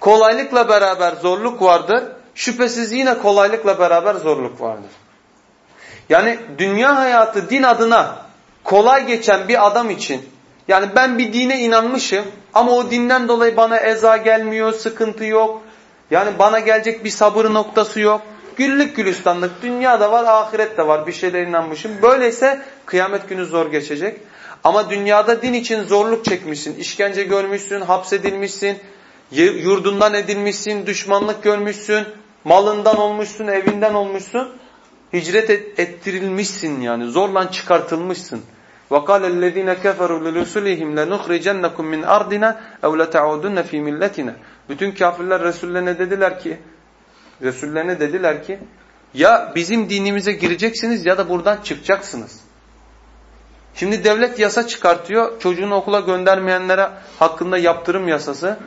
[SPEAKER 1] Kolaylıkla beraber zorluk vardır. Şüphesiz yine kolaylıkla beraber zorluk vardır. Yani dünya hayatı din adına kolay geçen bir adam için yani ben bir dine inanmışım ama o dinden dolayı bana eza gelmiyor, sıkıntı yok. Yani bana gelecek bir sabır noktası yok. Güllük gülistanlık dünyada var, ahiret de var. Bir şeyler inanmışım. Böyleyse kıyamet günü zor geçecek. Ama dünyada din için zorluk çekmişsin, işkence görmüşsün, hapsedilmişsin, yurdundan edilmişsin, düşmanlık görmüşsün, malından olmuşsun, evinden olmuşsun. Hicret ettirilmişsin yani, zorla çıkartılmışsın. وَقَالَ الَّذ۪ينَ كَفَرُوا لِرُسُلِهِمْ لَنُخْرِجَنَّكُمْ مِنْ اَرْضِنَا اَوْ لَتَعُودُنَّ ف۪ي مِلَّتِنَا Bütün kafirler Resullerine dediler ki, Resullerine dediler ki, ya bizim dinimize gireceksiniz ya da buradan çıkacaksınız. Şimdi devlet yasa çıkartıyor. Çocuğunu okula göndermeyenlere hakkında yaptırım yasası.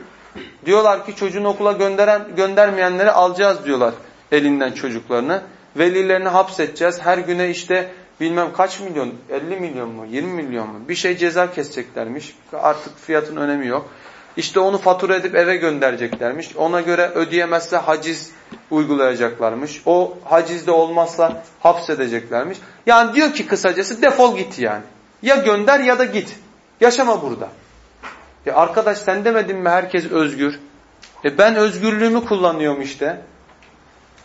[SPEAKER 1] Diyorlar ki çocuğunu okula gönderen göndermeyenleri alacağız diyorlar elinden çocuklarını. Velilerini hapsedeceğiz. Her güne işte bilmem kaç milyon, 50 milyon mu, 20 milyon mu bir şey ceza keseceklermiş. Artık fiyatın önemi yok. İşte onu fatura edip eve göndereceklermiş. Ona göre ödeyemezse haciz uygulayacaklarmış. O hacizde olmazsa hapsedeceklermiş. Yani diyor ki kısacası defol git yani. Ya gönder ya da git. Yaşama burada. Ya arkadaş sen demedin mi herkes özgür? E ben özgürlüğümü kullanıyorum işte.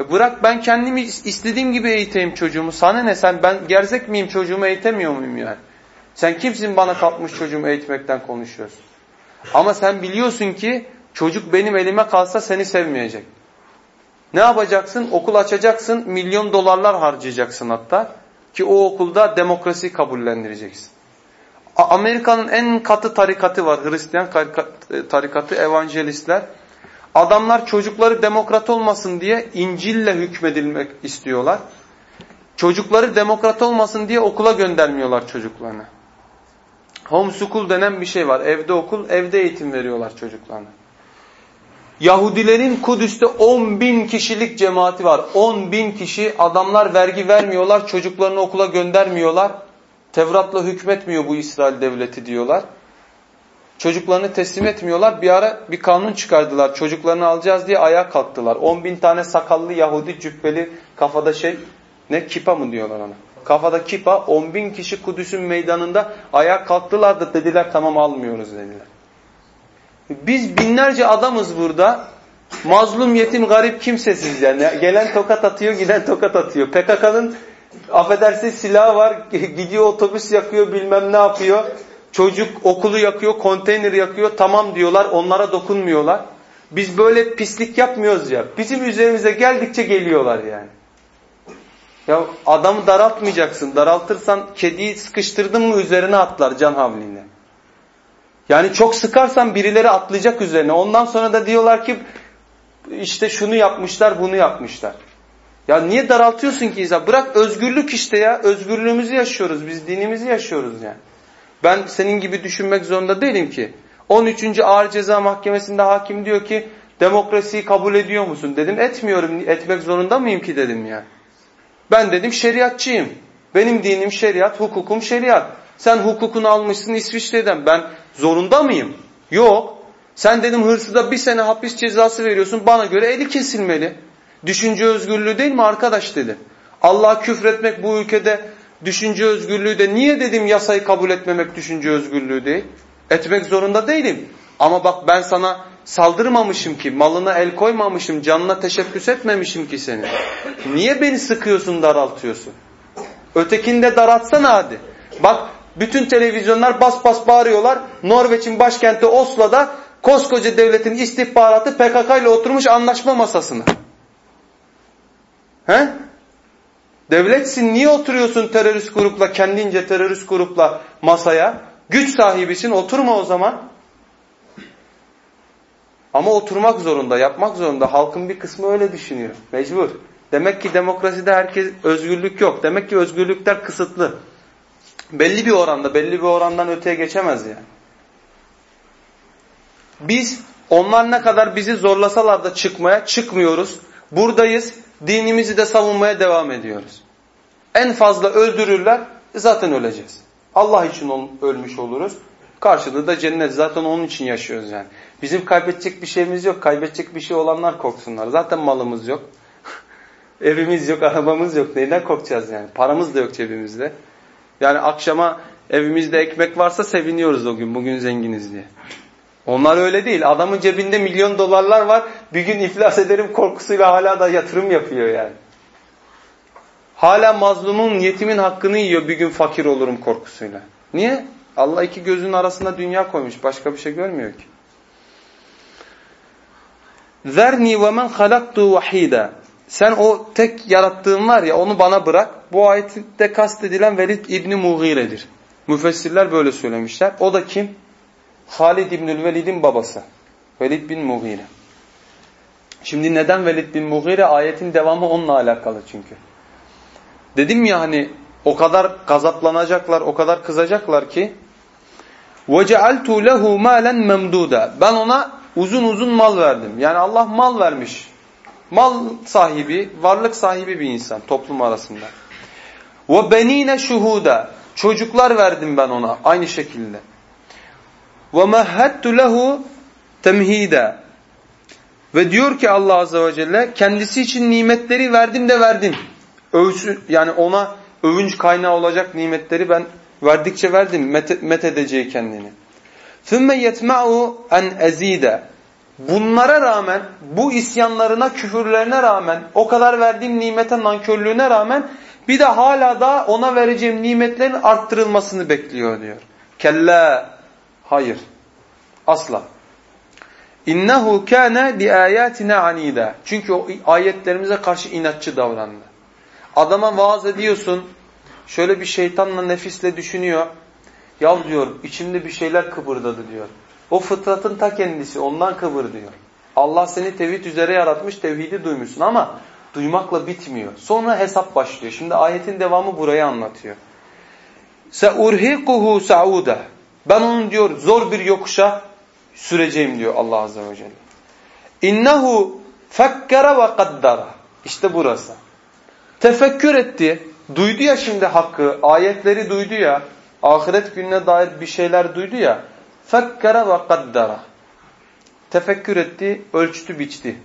[SPEAKER 1] E bırak ben kendimi istediğim gibi eğiteyim çocuğumu. Sana ne sen ben gerzek miyim çocuğumu eğitemiyor muyum yani? Sen kimsin bana kalkmış çocuğumu eğitmekten konuşuyorsun? Ama sen biliyorsun ki çocuk benim elime kalsa seni sevmeyecek. Ne yapacaksın? Okul açacaksın, milyon dolarlar harcayacaksın hatta. Ki o okulda demokrasi kabullendireceksin. Amerika'nın en katı tarikatı var. Hristiyan tarikatı, evangelistler. Adamlar çocukları demokrat olmasın diye İncil'le hükmedilmek istiyorlar. Çocukları demokrat olmasın diye okula göndermiyorlar çocuklarını. Homeschool denen bir şey var. Evde okul, evde eğitim veriyorlar çocuklarına. Yahudilerin Kudüs'te 10 bin kişilik cemaati var. 10 bin kişi adamlar vergi vermiyorlar, çocuklarını okula göndermiyorlar. Tevrat'la hükmetmiyor bu İsrail devleti diyorlar. Çocuklarını teslim etmiyorlar. Bir ara bir kanun çıkardılar. Çocuklarını alacağız diye ayağa kalktılar. 10 bin tane sakallı Yahudi cübbeli kafada şey ne kipa mı diyorlar ona. Kafada kipa 10 bin kişi Kudüs'ün meydanında ayağa kalktılar da dediler tamam almıyoruz dediler. Biz binlerce adamız burada. Mazlum, yetim, garip, kimsesiz yani. Gelen tokat atıyor, giden tokat atıyor. PKK'nın affedersiniz silahı var. Gidiyor otobüs yakıyor, bilmem ne yapıyor. Çocuk okulu yakıyor, konteyner yakıyor. Tamam diyorlar, onlara dokunmuyorlar. Biz böyle pislik yapmıyoruz ya. Bizim üzerimize geldikçe geliyorlar yani. Ya adamı daraltmayacaksın. Daraltırsan kediyi sıkıştırdın mı üzerine atlar can havliyle. Yani çok sıkarsan birileri atlayacak üzerine. Ondan sonra da diyorlar ki işte şunu yapmışlar, bunu yapmışlar. Ya niye daraltıyorsun ki İsa? Bırak özgürlük işte ya. Özgürlüğümüzü yaşıyoruz. Biz dinimizi yaşıyoruz yani. Ben senin gibi düşünmek zorunda değilim ki. 13. Ağır Ceza Mahkemesi'nde hakim diyor ki demokrasiyi kabul ediyor musun? Dedim etmiyorum. Etmek zorunda mıyım ki dedim ya. Ben dedim şeriatçıyım. Benim dinim şeriat, hukukum şeriat. Sen hukukunu almışsın İsviçre'den. Ben zorunda mıyım? Yok. Sen dedim hırsıza bir sene hapis cezası veriyorsun. Bana göre eli kesilmeli. Düşünce özgürlüğü değil mi arkadaş dedi. Allah küfretmek bu ülkede düşünce özgürlüğü de niye dedim yasayı kabul etmemek düşünce özgürlüğü değil. Etmek zorunda değilim. Ama bak ben sana saldırmamışım ki, malına el koymamışım, canına teşebbüs etmemişim ki seni. Niye beni sıkıyorsun, daraltıyorsun? Ötekinde daraltsana hadi. Bak bütün televizyonlar bas bas bağırıyorlar. Norveç'in başkenti Oslo'da koskoca devletin istihbaratı PKK ile oturmuş anlaşma masasına. He? Devletsin niye oturuyorsun terörist grupla, kendince terörist grupla masaya? Güç sahibisin oturma o zaman. Ama oturmak zorunda, yapmak zorunda. Halkın bir kısmı öyle düşünüyor. Mecbur. Demek ki demokraside herkes özgürlük yok. Demek ki özgürlükler kısıtlı. Belli bir oranda, belli bir orandan öteye geçemez yani. Biz onlar ne kadar bizi zorlasalar da çıkmaya çıkmıyoruz. Buradayız. Dinimizi de savunmaya devam ediyoruz. En fazla öldürürler zaten öleceğiz. Allah için ölmüş oluruz. Karşılığı da cennet. Zaten onun için yaşıyoruz yani. Bizim kaybedecek bir şeyimiz yok. Kaybedecek bir şey olanlar korksunlar. Zaten malımız yok. Evimiz yok, arabamız yok. Neyden korkacağız yani? Paramız da yok cebimizde. Yani akşama evimizde ekmek varsa seviniyoruz o gün. Bugün zenginiz diye. Onlar öyle değil. Adamın cebinde milyon dolarlar var. Bir gün iflas ederim korkusuyla hala da yatırım yapıyor yani. Hala mazlumun, yetimin hakkını yiyor bir gün fakir olurum korkusuyla. Niye? Allah iki gözünün arasında dünya koymuş. Başka bir şey görmüyor ki. Zerni ve men halaktu. Sen o tek yarattığın var ya onu bana bırak. Bu ayette kastedilen Velid İbni Mughire'dir. Müfessirler böyle söylemişler. O da kim? Halid İbnül Velid'in babası. Velid bin Mughire. Şimdi neden Velid bin Mughire? Ayetin devamı onunla alakalı çünkü. Dedim ya hani o kadar gazaplanacaklar, o kadar kızacaklar ki وَجَعَلْتُ لَهُ مَالًا مَمْدُودًا Ben ona uzun uzun mal verdim. Yani Allah mal vermiş. Mal sahibi, varlık sahibi bir insan toplum arasında. وَبَن۪ينَ şuhuda Çocuklar verdim ben ona aynı şekilde. وَمَهَّدْتُ لَهُ temhida Ve diyor ki Allah Azze ve Celle kendisi için nimetleri verdim de verdim. Övsün, yani ona övünç kaynağı olacak nimetleri ben Verdikçe verdim met, met edeceği kendini. ثُمَّ يَتْمَعُ en ezide. Bunlara rağmen, bu isyanlarına, küfürlerine rağmen, o kadar verdiğim nimete nankörlüğüne rağmen bir de hala da ona vereceğim nimetlerin arttırılmasını bekliyor diyor. Kella. Hayır. Asla. İnnehu kana li ayatina anida. Çünkü o ayetlerimize karşı inatçı davrandı. Adama vaaz ediyorsun. Şöyle bir şeytanla nefisle düşünüyor. Ya diyor içimde bir şeyler kıpırdadı diyor. O fıtratın ta kendisi ondan kıvır diyor. Allah seni tevhid üzere yaratmış tevhidi duymuşsun ama duymakla bitmiyor. Sonra hesap başlıyor. Şimdi ayetin devamı burayı anlatıyor. Seurhiquhu sauda. Ben onu diyor zor bir yokuşa süreceğim diyor Allah azze ve celle. İnnehu fekkere ve kaddara. İşte burası. Tefekkür etti. Duydu ya şimdi hakkı. Ayetleri duydu ya. Ahiret gününe dair bir şeyler duydu ya. Fekkere ve kaddara. Tefekkür etti, ölçtü, biçti.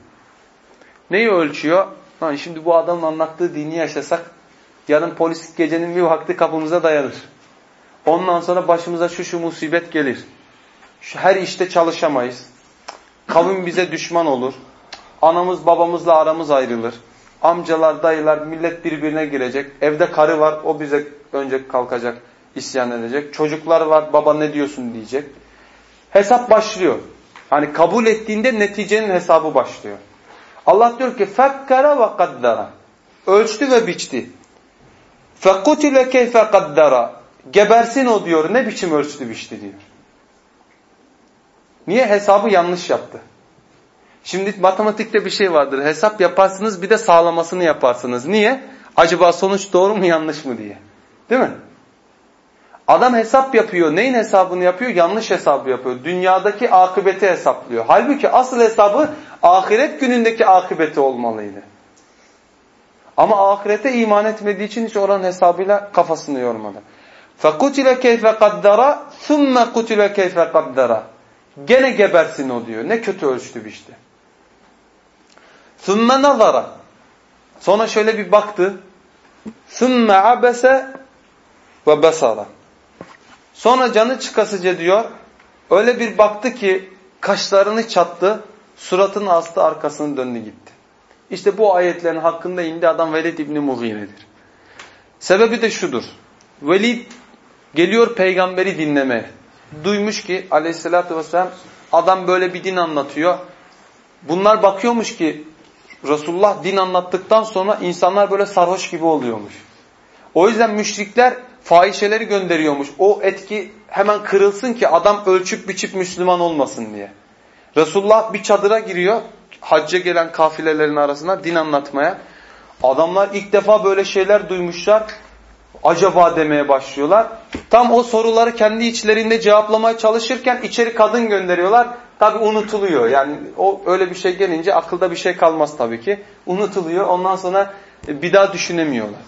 [SPEAKER 1] Neyi ölçüyor? Lan şimdi bu adamın anlattığı dini yaşasak yarın polis gecenin bir vakti kapımıza dayanır. Ondan sonra başımıza şu şu musibet gelir. Şu her işte çalışamayız. Kavim bize düşman olur. Anamız babamızla aramız ayrılır. Amcalar, dayılar, millet birbirine girecek. Evde karı var, o bize önce kalkacak, isyan edecek. Çocuklar var, baba ne diyorsun diyecek. Hesap başlıyor. Hani kabul ettiğinde neticenin hesabı başlıyor. Allah diyor ki fekkara ve kaddara. Ölçtü ve biçti. Fekutile keyfe kaddara. Gebersin o diyor. Ne biçim ölçtü biçti diyor. Niye? Hesabı yanlış yaptı. Şimdi matematikte bir şey vardır. Hesap yaparsınız bir de sağlamasını yaparsınız. Niye? Acaba sonuç doğru mu yanlış mı diye. Değil mi? Adam hesap yapıyor. Neyin hesabını yapıyor? Yanlış hesabı yapıyor. Dünyadaki akıbeti hesaplıyor. Halbuki asıl hesabı ahiret günündeki akıbeti olmalıydı. Ama ahirete iman etmediği için hiç oranın hesabıyla kafasını yormadı. فَقُتِلَ كَيْفَ قَدَّرَ ثُمَّ قُتِلَ كَيْفَ قَدَّرَ Gene gebersin o diyor. Ne kötü ölçtü işte. ثُمَّ نَظَرَ Sonra şöyle bir baktı. ثُمَّ عَبَسَ وَبَسَرَ Sonra canı çıkasıca diyor. Öyle bir baktı ki kaşlarını çattı. Suratını astı arkasını döndü gitti. İşte bu ayetlerin hakkında indi adam Velid İbni Mughire'dir. Sebebi de şudur. Velid geliyor peygamberi dinlemeye. Duymuş ki aleyhissalatü vesselam adam böyle bir din anlatıyor. Bunlar bakıyormuş ki Resulullah din anlattıktan sonra insanlar böyle sarhoş gibi oluyormuş. O yüzden müşrikler fahişeleri gönderiyormuş. O etki hemen kırılsın ki adam ölçüp biçip Müslüman olmasın diye. Resulullah bir çadıra giriyor. Hacca gelen kafilelerin arasına din anlatmaya. Adamlar ilk defa böyle şeyler duymuşlar. Acaba demeye başlıyorlar. Tam o soruları kendi içlerinde cevaplamaya çalışırken içeri kadın gönderiyorlar. Tabi unutuluyor. Yani o öyle bir şey gelince akılda bir şey kalmaz tabii ki. Unutuluyor. Ondan sonra bir daha düşünemiyorlar.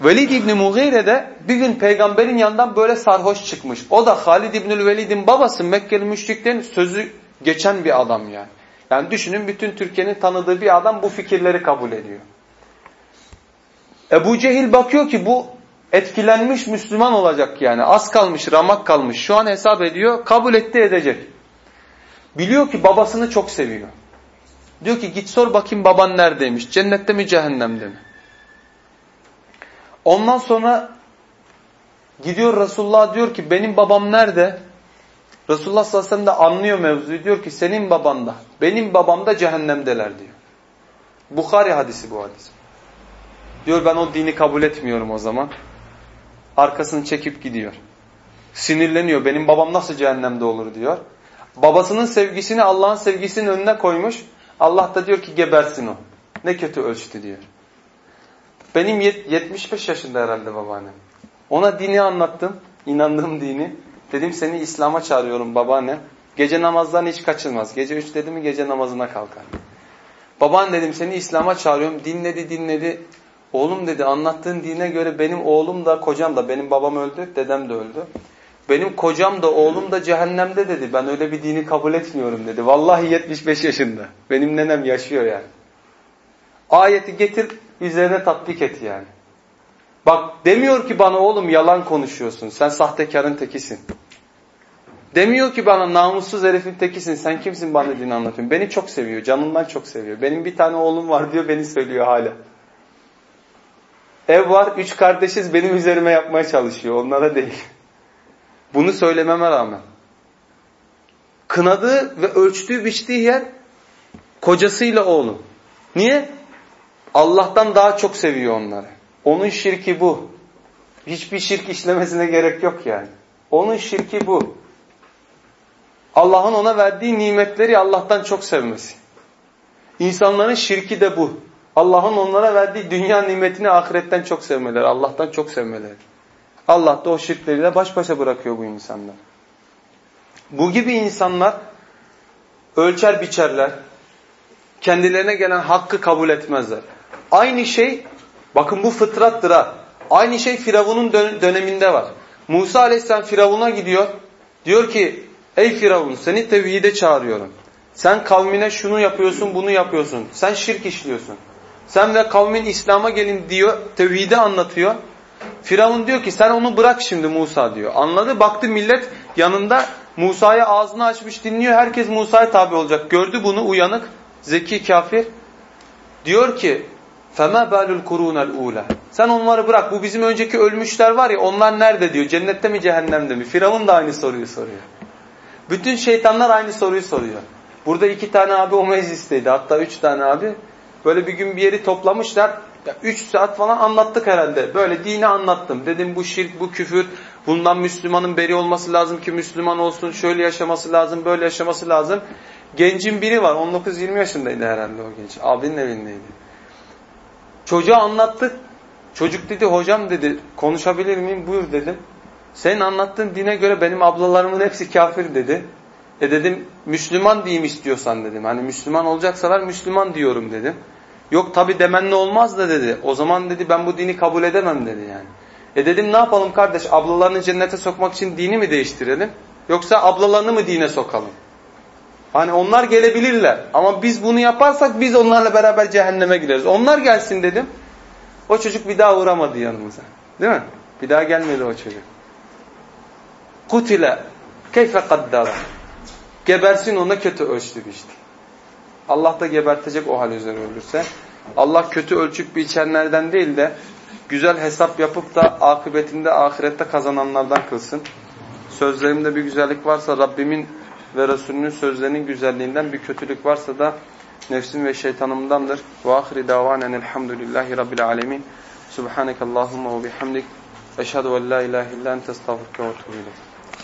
[SPEAKER 1] Velid İbni Mughire de bir gün peygamberin yanından böyle sarhoş çıkmış. O da Halid İbnül Velid'in babası Mekkeli müşriklerin sözü geçen bir adam yani. Yani düşünün bütün Türkiye'nin tanıdığı bir adam bu fikirleri kabul ediyor. Ebu Cehil bakıyor ki bu etkilenmiş Müslüman olacak yani. Az kalmış, ramak kalmış. Şu an hesap ediyor, kabul etti edecek. Biliyor ki babasını çok seviyor. Diyor ki git sor bakayım baban neredeymiş? Cennette mi cehennemde mi? Ondan sonra gidiyor Resulullah diyor ki benim babam nerede? Resulullah sallallahu aleyhi ve sellem de anlıyor mevzuyu. Diyor ki senin baban da benim babam da cehennemdeler diyor. Bukhari hadisi bu hadis. Diyor ben o dini kabul etmiyorum o zaman. Arkasını çekip gidiyor. Sinirleniyor. Benim babam nasıl cehennemde olur diyor. Babasının sevgisini Allah'ın sevgisinin önüne koymuş. Allah da diyor ki gebersin o. Ne kötü ölçtü diyor. Benim 75 yaşında herhalde babaannem. Ona dini anlattım. inandığım dini. Dedim seni İslam'a çağırıyorum babaanne. Gece namazdan hiç kaçırmaz. Gece üç dedi mi gece namazına kalkar. Baban dedim seni İslam'a çağırıyorum. Dinledi dinledi. Oğlum dedi anlattığın dine göre benim oğlum da kocam da benim babam öldü dedem de öldü. Benim kocam da oğlum da cehennemde dedi. Ben öyle bir dini kabul etmiyorum dedi. Vallahi 75 yaşında. Benim nenem yaşıyor yani. Ayeti getir üzerine tatbik et yani. Bak demiyor ki bana oğlum yalan konuşuyorsun. Sen sahtekarın tekisin. Demiyor ki bana namussuz herifin tekisin. Sen kimsin bana din anlatıyorsun. Beni çok seviyor. Canından çok seviyor. Benim bir tane oğlum var diyor beni söylüyor hala. Ev var, üç kardeşiz benim üzerime yapmaya çalışıyor. Onlara değil. Bunu söylememe rağmen. Kınadığı ve ölçtüğü biçtiği yer kocasıyla oğlu. Niye? Allah'tan daha çok seviyor onları. Onun şirki bu. Hiçbir şirk işlemesine gerek yok yani. Onun şirki bu. Allah'ın ona verdiği nimetleri Allah'tan çok sevmesi. İnsanların şirki de bu. Allah'ın onlara verdiği dünya nimetini ahiretten çok sevmeleri, Allah'tan çok sevmeleri. Allah da o şirkleriyle baş başa bırakıyor bu insanlar. Bu gibi insanlar ölçer biçerler, kendilerine gelen hakkı kabul etmezler. Aynı şey, bakın bu fıtrattır ha. Aynı şey Firavun'un döneminde var. Musa aleyhisselam Firavun'a gidiyor. Diyor ki, ey Firavun seni tevhide çağırıyorum. Sen kavmine şunu yapıyorsun, bunu yapıyorsun. Sen şirk işliyorsun. Sen ve kavmin İslam'a gelin diyor, tevhidi anlatıyor. Firavun diyor ki sen onu bırak şimdi Musa diyor. Anladı baktı millet yanında Musa'ya ağzını açmış dinliyor. Herkes Musa'ya tabi olacak. Gördü bunu uyanık, zeki kafir. Diyor ki فَمَا بَالُ الْقُرُونَ الْعُولَى Sen onları bırak. Bu bizim önceki ölmüşler var ya onlar nerede diyor. Cennette mi cehennemde mi? Firavun da aynı soruyu soruyor. Bütün şeytanlar aynı soruyu soruyor. Burada iki tane abi o meclisteydi. Hatta üç tane abi. Böyle bir gün bir yeri toplamışlar. Ya üç saat falan anlattık herhalde. Böyle dini anlattım. Dedim bu şirk, bu küfür. Bundan Müslümanın beri olması lazım ki Müslüman olsun. Şöyle yaşaması lazım, böyle yaşaması lazım. Gencin biri var. 19-20 yaşındaydı herhalde o genç. Abinin evindeydi. Çocuğa anlattık. Çocuk dedi hocam dedi konuşabilir miyim? Buyur dedim. Senin anlattığın dine göre benim ablalarımın hepsi kafir dedi. E dedim Müslüman diyeyim istiyorsan dedim. Hani Müslüman olacaksalar Müslüman diyorum dedim. Yok tabi demenle olmaz da dedi. O zaman dedi ben bu dini kabul edemem dedi yani. E dedim ne yapalım kardeş ablalarını cennete sokmak için dini mi değiştirelim? Yoksa ablalarını mı dine sokalım? Hani onlar gelebilirler ama biz bunu yaparsak biz onlarla beraber cehenneme gireriz. Onlar gelsin dedim. O çocuk bir daha uğramadı yanımıza. Değil mi? Bir daha gelmedi o çocuk. Kutile keyfe kaddara. Gebersin ona kötü ölçtü işte. Allah da gebertecek o hal üzere ölürse. Allah kötü ölçüp biçenlerden değil de güzel hesap yapıp da akıbetinde ahirette kazananlardan kılsın. Sözlerimde bir güzellik varsa Rabbimin ve Resulünün sözlerinin güzelliğinden bir kötülük varsa da nefsim ve şeytanımdandır. Ve ahiri davanen elhamdülillahi rabbil alemin. Subhaneke Allahumma ve bihamdik. Eşhedü en la ilahe illa ente estağfurke ve etûbü